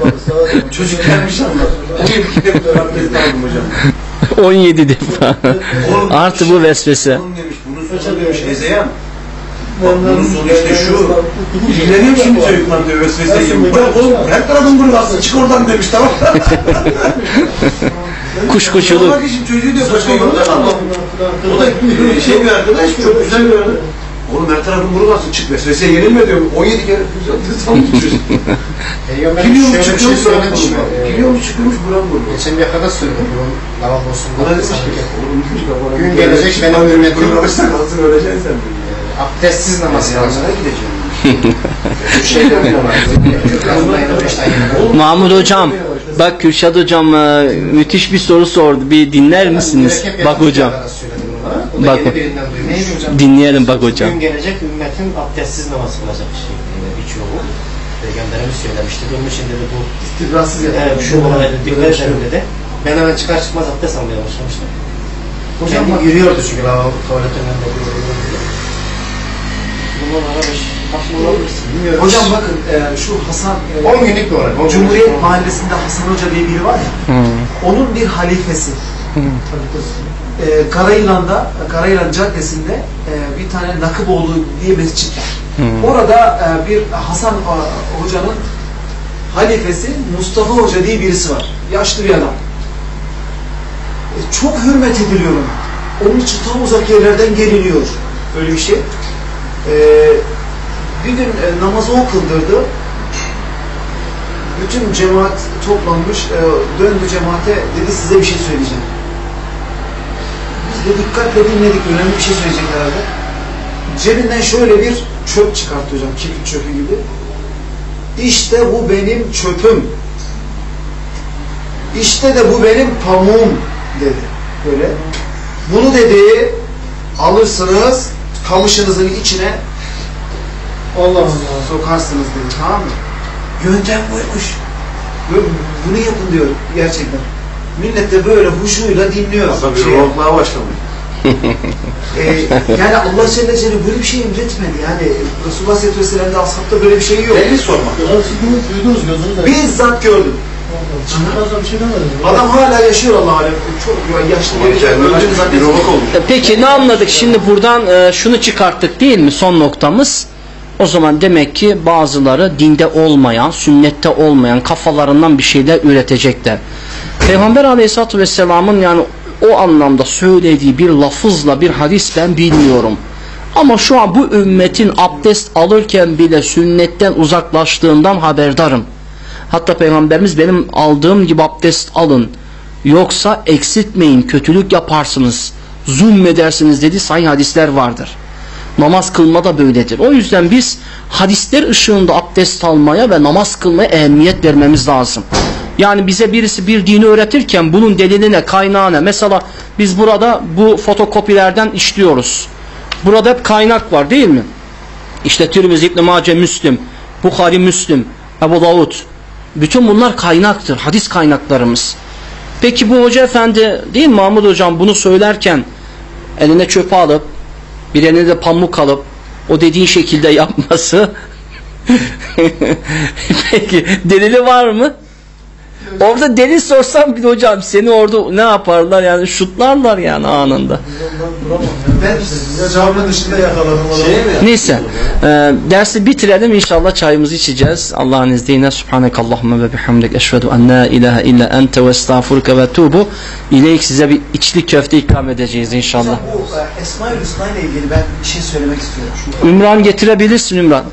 bak, sağa bak. çocuk gelmiş anlat. 17 kere gusül abdesti aldım hocam. 17 defa. Artı bu vesvese. Oğlum demiş, sonu demiş Ezeyan. Bunun sonu işte şu. İlgileniyorum şimdi çocuklar diyor vesvese gibi. Bırak oğlum, her tarafın kuru kalsın, çık oradan demiş tamam Kuşkuçuluk. Bak şimdi çocuğu diyor başka yolda kalma. O da şey bir arkadaş, çok güzel bir arkadaş. Oğlum her tarafın kuru kalsın, çık vesveseye yenilme diyor. 17 kere şöyle bir şey çıkıyormuş buram Biliyor mu çıkıyormuş buram kuru. Geçen bir arkadaş söyledi. Bunun lavabosunda Bana demiş ki, kafana. Gün gelecek benim hürmetim- Kuru kalırsa kalsın öleceksin sen. abdestsiz namaz kılacak. Tane. Mahmut hocam bak Kürşat hocam e, müthiş bir soru sordu. Bir dinler misiniz? Bak hocam. Bak-? Dinleyelim bak hocam. Gün gelecek ümmetin abdestsiz namaz kılacak şeklinde birçoğu. Peygamberimiz söylemişti. Bunun için dedi bu İstibrarsız evet, yatan. şu olay dedikleri dönemde de ben hemen çıkar çıkmaz abdest almaya başlamıştım. Hocam Kendi bak- yürüyordu çünkü lavabo tuvalet önünde yürüyordu. Bilmiyorum. Hocam bakın e, şu Hasan e, 10 günlük bir olay. on Cumhuriyet günlük. Mahallesi'nde Hasan Hoca diye biri var ya. Onun bir halifesi. E, Karayılan'da, Karayılan Caddesi'nde e, bir tane Nakıboğlu diye mescit var. Orada e, bir Hasan e, Hoca'nın halifesi Mustafa Hoca diye birisi var. Yaşlı bir adam. E, çok hürmet ediliyor ona. Onun için tam uzak yerlerden geliniyor. Öyle bir şey. E, bir gün e, namazı o kıldırdı. Bütün cemaat toplanmış, e, döndü cemaate, dedi size bir şey söyleyeceğim. Biz de dikkatle dinledik, önemli bir şey söyleyecek herhalde. Cebinden şöyle bir çöp çıkarttı hocam, kibrit çöpü gibi. İşte bu benim çöpüm. İşte de bu benim pamuğum dedi. Böyle. Bunu dedi, alırsınız, kamışınızın içine Allah Allah. sokarsınız dedi, tamam mı? Yöntem buymuş. Bunu yapın diyor gerçekten. Millet de böyle huşuyla dinliyor. Aslında bir Şey- rollukluğa başlamış. Ee, yani Allah Celle Celle böyle bir şey emretmedi. Yani Resulullah Aleyhisselatü Vesselam'da ashabta böyle bir şey yok. Belli sormak. Bunu duydunuz gözünüzle. Bizzat gördüm. Adam hala yaşıyor Allah alem. Çok yaşlı olmuş. E, Peki ne anladık? Şimdi buradan e, şunu çıkarttık değil mi? Son noktamız. O zaman demek ki bazıları dinde olmayan, sünnette olmayan kafalarından bir şeyler üretecekler. Peygamber Aleyhisselatü Vesselam'ın yani o anlamda söylediği bir lafızla bir hadis ben bilmiyorum. Ama şu an bu ümmetin abdest alırken bile sünnetten uzaklaştığından haberdarım. Hatta Peygamberimiz benim aldığım gibi abdest alın. Yoksa eksiltmeyin, kötülük yaparsınız, zulmedersiniz dedi sahih hadisler vardır. Namaz kılma da böyledir. O yüzden biz hadisler ışığında abdest almaya ve namaz kılmaya ehemmiyet vermemiz lazım. Yani bize birisi bir dini öğretirken bunun deliline, kaynağına mesela biz burada bu fotokopilerden işliyoruz. Burada hep kaynak var değil mi? İşte Tirmizi, İbn Mace, Müslim, Bukhari, Müslim, Ebu Davud. Bütün bunlar kaynaktır. Hadis kaynaklarımız. Peki bu hoca efendi değil mi Mahmud hocam bunu söylerken eline çöpe alıp bir eline de pamuk alıp o dediğin şekilde yapması peki delili var mı? Orada deli sorsam bir de hocam seni orada ne yaparlar yani şutlarlar yani anında. Ben dışında yakaladım. Şey? Neyse e, dersi bitirelim inşallah çayımızı içeceğiz. Allah'ın izniyle Subhanekallahumma ve bihamdik eşhedü en la ilahe illa ente ve estağfurke ve tubu ileyk size bir içli köfte ikram edeceğiz inşallah. bu e, Esma-ül Hüsna ile ilgili ben bir şey söylemek istiyorum. Ümran getirebilirsin Ümran.